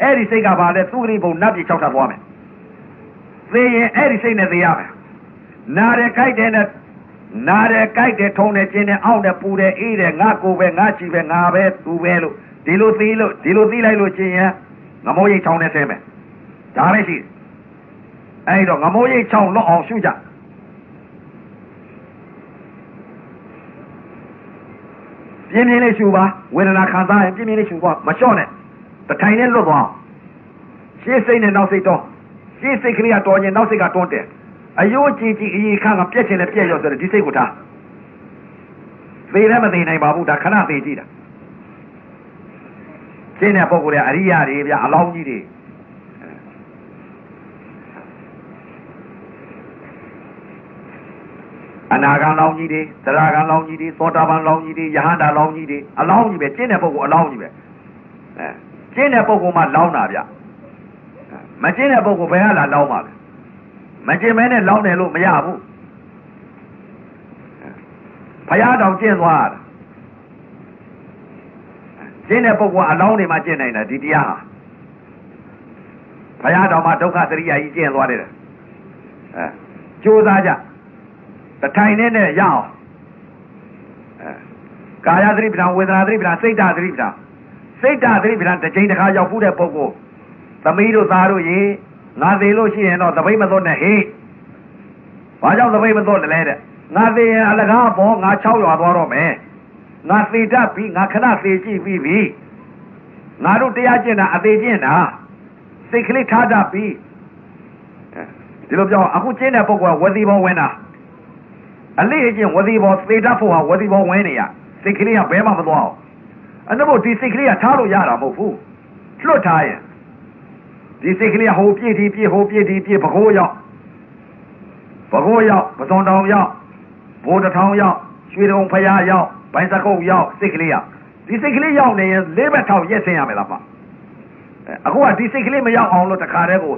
အဲ့ဒီစိတ်ကပါလဲသူ့ရိဘုံနတ်ပြည်၆ထပ်သွားမယ်သိရင်အဲ့ဒီစိတ်နဲ့သိရမယ်နားတယ်ကြိုက်တယ်နဲ့နားတယ်ကြိုက်တယ်ထုံတယ်ကျင်တယ်အောင့်တယ်ပူတယ်အေးတယ်ငါကိုပဲငါချီပဲငါပဲသူပဲလို့ဒီလိုသိလို့ဒီလိုသိလိုက်လို့ချင်းရင်ငမိုးရိတ်ချောင်းနဲ့ဆဲမယ်ဒါပဲရှိအဲ့တော့ငမိုးရိတ်ချောင်းလွတ်အောင်ရှုကြပြင်းပြင်းလေးရှုပါဝေဒနာခံစားရင်ပြင်းပြင်းလေးရှုပါမလျှော့နဲ့ တထိုင်နဲ့လွတ်သွားရှေ့စိတ်နဲ့နောက်စိတ်တော့ရှေ့စိတ်ကလေးကတော်ရင်နောက်စိတ်ကတွန်းတယ်အယိုးကြည့်ကြည့်အရင်ခါကပြက်ချင်လည်းပြက်ရောဆိုတော့ဒီစိတ်ကိုထားသေလည်းမသေနိုင်ပါဘူးဒါခဏသေကြည့်တာရှင်းတဲ့ပုဂ္ဂိုလ်တွေအရိယာတွေဗျအလောင်းကြီးတွေအနာဂံလောင်းကြီးတွေသရဂံလောင်းကြီးတွေသောတာပန်လောင်းကြီးတွေယဟန္တာလောင်းကြီးတွေအလောင်းကြီးပဲရှင်းတဲ့ပုဂ္ဂိုလ်အလောင်းကြီးပဲအဲ ရှင်းတဲ့ပုဂ္ဂိုလ်မှလောင်းတာဗျမရှင်းတဲ့ပုဂ္ဂိုလ်ဘယ်ကလာလောင်းပါလဲမကျင်မဲနဲ့လောင်းတယ်လို့မရဘူးဘုရားတော်ကျင့်သွားတာကျင့်တဲ့ပုဂ္ဂိုလ်အလောင်းတွေမှာကျင့်နိုင်တာဒီတရားဟာဘုရားတော်မှာဒုက္ခသရိယာကြီးကျင့်သွားတယ်အဲကြိုးစားကြတထိုင်နဲ့နဲ့ရအောင်အဲကာယသတိပ္ပံဝေဒနာသတိပ္ပံစိတ်ဓာတ်သတိပ္ပံ စိတ်ဓာတ်သတိပ္ပံတစ်ချိန်တစ်ခါရောက်ဖူးတဲ့ပုဂ္ဂိုလ်သမီးတို့သားတို့ရေငါသေးလို့ရှိရင်တော့သပိတ်မသွတ်နဲ့ဟေးဘာကြောင့်သပိတ်မသွတ်လဲတဲ့ငါသေးရင်အလကားပေါ်ငါ6ရွာသွားတော့မယ်ငါသေတတ်ပြီငါခဏသေကြည့်ပြီပြီငါတို့တရားကျင့်တာအသေးကျင့်တာစိတ်ကလေးထားတတ်ပြီဒီလိုပြောအခုကျင့်တဲ့ပုဂ္ဂိုလ်ကဝစီဘောဝင်တာအလေးအကျင့်ဝစီဘောသေတတ်ဖို့ဟာဝစီဘောဝင်နေရစိတ်ကလေးကဘဲမှမသွားအောင် အဲ့ဒါမို့ဒီစိတ်ကလေးကထားလို့ရတာမဟုတ်ဘူးလွတ်ထားရင်ဒီစိတ်ကလေးဟိုပြည့်ဒီပြည့်ဟိုပြည့်ဒီပြည့်ဘကိုးရောက်ဘကိုးရောက်ပစုံတောင်ရောက်ဘိုးတထောင်ရောက်ရွှေတုံဖရာရောက်ဘိုင်းစကုတ်ရောက်စိတ်ကလေးရောက်ဒီစိတ်ကလေးရောက်နေရင်လေးဘက်ထောင်ရက်ဆင်းရမယ်လားမအခုကဒီစိတ်ကလေးမရောက်အောင်လို့တခါတည်းကို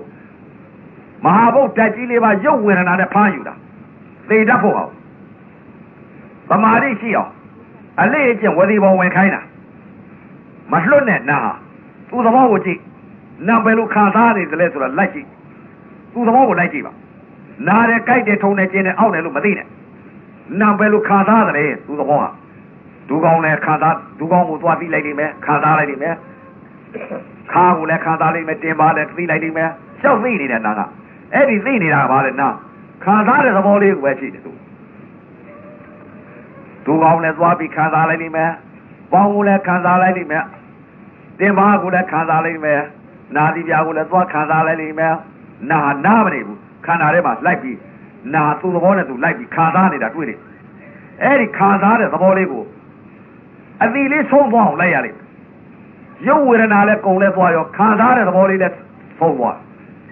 မဟာဘုတ်တက်ကြီးလေးပါရုပ်ဝေဒနာနဲ့ဖမ်းယူတာသေတတ်ဖို့အောင်သမာဓိရှိအောင်အလေးအကျင့်ဝစီဘောဝင်ခိုင်းတာ မလွတ်နဲ့နာသူ့သဘောကိုကြည့်နာဘယ်လိုခံစားနေသလဲဆိုတာလိုက်ကြည့်သူ့သဘောကိုလိုက်ကြည့်ပါနားတယ်ကြိုက်တယ်ထုံတယ်ကျင်းတယ်အောက်တယ်လို့မသိနဲ့နာဘယ်လိုခံစားတယ်သူ့သဘောကဒူကောင်းလည်းခံစားဒူကောင်းကိုသွားသိလိုက်နေမယ်ခံစားလိုက်နေမယ်ခါကိုလည်းခံစားလိုက်မယ်တင်ပါလည်းသိလိုက်နေမယ်ရှောက်သိနေတဲ့နာကအဲ့ဒီသိနေတာကဘာလဲနာခံစားတဲ့သဘောလေးကိုပဲရှိတယ်သူဒူကောင်းလည်းသွားပြီးခံစားလိုက်နေမယ် ပေါင်းကိုလည်းခံစားလိုက်နေမယ်တင်ပါကိုလည်းခံစားလိုက်မယ်နာသီပြာကိုလည်းသွားခံစားလိုက်လိမ့်မယ်နာနာမနေဘူးခန္ဓာထဲမှာလိုက်ပြီးနာသူ့သဘောနဲ့သူလိုက်ပြီးခံစားနေတာတွေ့တယ်အဲ့ဒီခံစားတဲ့သဘောလေးကိုအတိလေးဆုံးသွားအောင်လိုက်ရလိမ့်ရုပ်ဝေဒနာလည်းကုံလဲသွားရောခံစားတဲ့သဘောလေးလည်းဆုံးသွား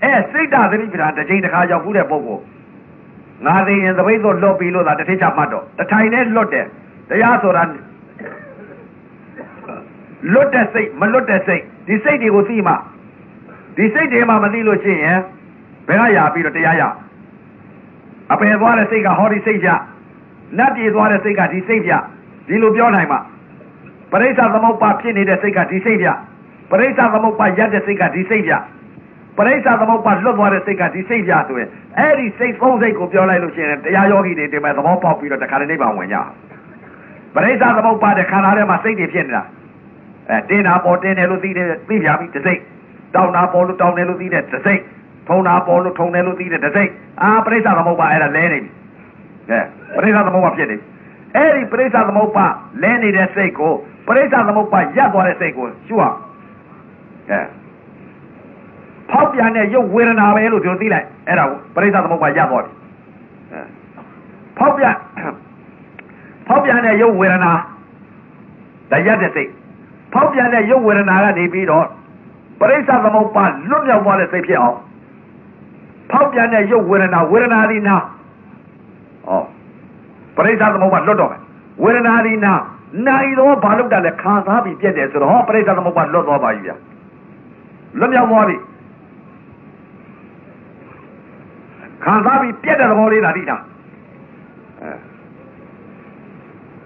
အဲစိတ်ဓာတ်သတိပ္ပံတစ်ချိန်တစ်ခါရောက်ခုတဲ့ပုံကိုငါသိရင်သပိတ်တော့လွတ်ပြီလို့သာတစ်ထစ်ချမှတ်တော့တထိုင်နဲ့လွတ်တယ်တရားဆိုတာ လွတ်တဲ့စိတ်မလွတ်တဲ့စိတ်ဒီစိတ်တွေကိုသိမှဒီစိတ်တွေမှမသိလို့ရှိရင်ဘယ်ကရပြီးတော့တရားရအပယ်သွားတဲ့စိတ်ကဟောဒီစိတ်ကြနတ်ပြေသွားတဲ့စိတ်ကဒီစိတ်ပြဒီလိုပြောနိုင်မှာပရိစ္ဆသမုပ္ပါဖြစ်နေတဲ့စိတ်ကဒီစိတ်ပြပရိစ္ဆသမုပ္ပါရက်တဲ့စိတ်ကဒီစိတ်ပြပရိစ္ဆာသမုပ္ပါလွတ်သွားတဲ့စိတ်ကဒီစိတ်ပြဆိုရင်အဲ့ဒီစိတ်သုံးစိတ်ကိုပြောလိုက်လို့ရှိရင်တရားယောဂီတွေဒီမဲ့သဘောပေါက်ပြီးတော့တခါတည်းနိဗ္ဗာန်ဝင်ကြပရိစ္ဆာသမုပ္ပါတဲ့ခန္ဓာထဲမှာစိတ်တွေဖြစ်နေတာ အဲတင်းတာပေါ်တင်းတယ်လို့သိတယ်သိပြပြီတစ်စိတ်တောင်းတာပေါ်လို့တောင်းတယ်လို့သိတယ်တစ်စိတ်ထုံတာပေါ်လို့ထုံတယ်လို့သိတယ်တစ်စိတ်အာပရိစ္ဆာသမုပ္ပါအဲ့ဒါလဲနေပြီကဲပရိစ္ဆာသမုပ္ပါဖြစ်နေအဲ့ဒီပရိစ္ဆာသမုပ္ပါလဲနေတဲ့စိတ်ကိုပရိစ္ဆာသမုပ္ပါရပ်သွားတဲ့စိတ်ကိုရှုအောင်ကဲဖောက်ပြန်တဲ့ရုပ်ဝေဒနာပဲလို့ပြောသိလိုက်အဲ့ဒါပရိစ္ဆာသမုပ္ပါရပ်သွားပြီဖောက်ပြန်ဖောက်ပြန်တဲ့ရုပ်ဝေဒနာတရက်တဲ့စိတ် ဖောက်ပြန်တဲ့ရုပ်ဝေဒနာကနေပြီးတော့ပရိစ္ဆာသမုပ္ပါလွတ်မြောက်သွားတဲ့စိတ်ဖြစ်အောင်ဖောက်ပြန်တဲ့ရုပ်ဝေဒနာဝေဒနာဒီနာဩပရိစ္ဆာသမုပ္ပါလွတ်တော့မယ်ဝေဒနာဒီနာနိုင်တော့ဘာလို့တာလဲခံစားပြီးပြက်တယ်ဆိုတော့ပရိစ္ဆာသမုပ္ပါလွတ်သွားပါပြီဗျာလွတ်မြောက်သွားပြီခံစားပြီးပြက်တဲ့သဘောလေးသာသိတာ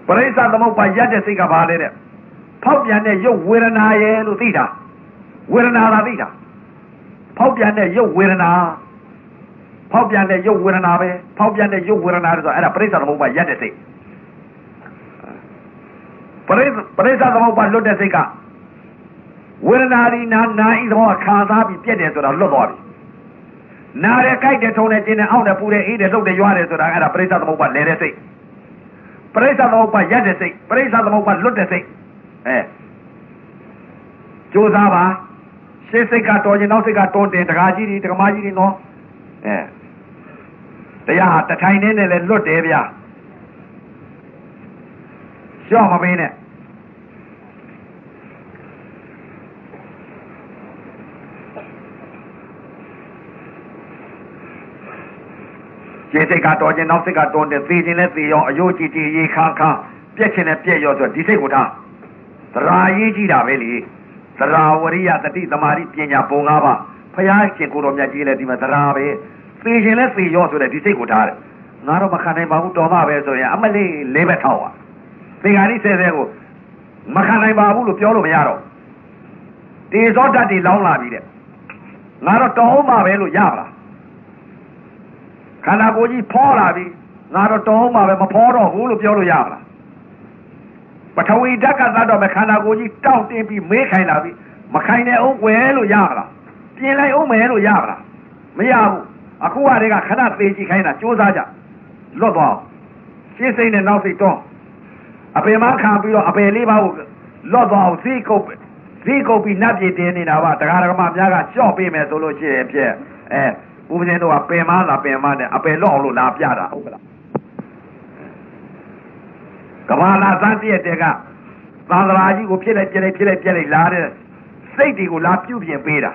ပရိစ္ဆာသမုပ္ပါရက်တဲ့စိတ်ကဘာလဲတဲ့ ဖောက်ပြန်တဲ့ရုပ်ဝေဒနာရဲ့လို့သိတာဝေဒနာသာသိတာဖောက်ပြန်တဲ့ရုပ်ဝေဒနာဖောက်ပြန်တဲ့ရုပ်ဝေဒနာပဲဖောက်ပြန်တဲ့ရုပ်ဝေဒနာဆိုအဲ့ဒါပရိစ္ဆာသမုပ္ပါရက်တဲ့စိတ်ပရိပရိစ္ဆာသမုပ္ပါလွတ်တဲ့စိတ်ကဝေဒနာဒီနာနာဤသဘောခံစားပြီးပြက်တယ်ဆိုတာလွတ်သွားပြီနားတယ်ကြိုက်တယ်ထုံတယ်ကျင်းတယ်အောင့်တယ်ပူတယ်အေးတယ်လှုပ်တယ်ရွာတယ်ဆိုတာအဲ့ဒါပရိစ္ဆာသမုပ္ပါလဲတဲ့စိတ်ပရိစ္ဆာသမုပ္ပါရက်တဲ့စိတ်ပရိစ္ဆာသမုပ္ပါလွတ်တဲ့စိတ် အဲကြိုးစားပါရှေ့စိတ်ကတော်ရင်နောက်စိတ်ကတော်တင်တကားကြီးတွေတကမားကြီးတွေနော်အဲတရားဟာတထိုင်နဲ့လည်းလွတ်တယ်ဗျာရှော့မပေးနဲ့ခြေစိတ်ကတော်ခြင်းနောက်စိတ်ကတော်တယ်သေခြင်းလည်းသေရောအယိုးကြည်ကြည်ရေခါခါပြက်ခြင်းလည်းပြက်ရောဆိုဒီစိတ်ကိုထား သရာရေးကြည့်တာပဲလေသရာဝရိယတတိသမာဓိပညာပုံ၅ပါးဖယားရှင်ကိုတော်မြတ်ကြီးလည်းဒီမှာသရာပဲသေခြင်းလည်းသေရောဆိုတဲ့ဒီစိတ်ကိုထားတယ်ငါတော့မခံနိုင်ပါဘူးတော်မှပဲဆိုရင်အမလေးလေးဘက်ထောက်ပါသေဃာတိဆဲဆဲကိုမခံနိုင်ပါဘူးလို့ပြောလို့မရတော့တေဇောဓာတ်တွေလောင်းလာပြီတဲ့ငါတော့တော်အောင်ပါပဲလို့ရပါလားခန္ဓာကိုယ်ကြီးဖောလာပြီငါတော့တော်အောင်ပါပဲမဖောတော့ဘူးလို့ပြောလို့ရပါလား ပထဝီဓာတ်ကသတ်တော့ပဲခန္ဓာကိုယ်ကြီးတောင့်တင်းပြီးမေးခိုင်လာပြီမခိုင်တဲ့အောင်ွယ်လို့ရပါလားပြင်လိုက်အောင်မယ်လို့ရပါလားမရဘူးအခုကတည်းကခဏသေးကြည့်ခိုင်းတာစူးစမ်းကြလွတ်သွားအောင်ရှင်းစိတ်နဲ့နောက်စိတ်တော့အပင်မခံပြီးတော့အပယ်လေးပါးကိုလွတ်သွားအောင်ဈေးကုတ်ဈေးကုတ်ပြီးနတ်ပြည်တင်နေတာပါတရားဓမ္မများကကြော့ပေးမယ်ဆိုလို့ရှိရင်ဖြစ်အဲဦးပဇင်းတို့ကပင်မလားပင်မနဲ့အပယ်လွတ်အောင်လို့လာပြတာဟုတ်ကလား ကဘာလာသန်းတည့်တဲ့ကသံဃာကြီးကိုဖြစ်လိုက်ပြလိုက်ဖြစ်လိုက်ပြလိုက်လာတဲ့စိတ်တွေကိုလာပြုတ်ပြင်ပေးတာ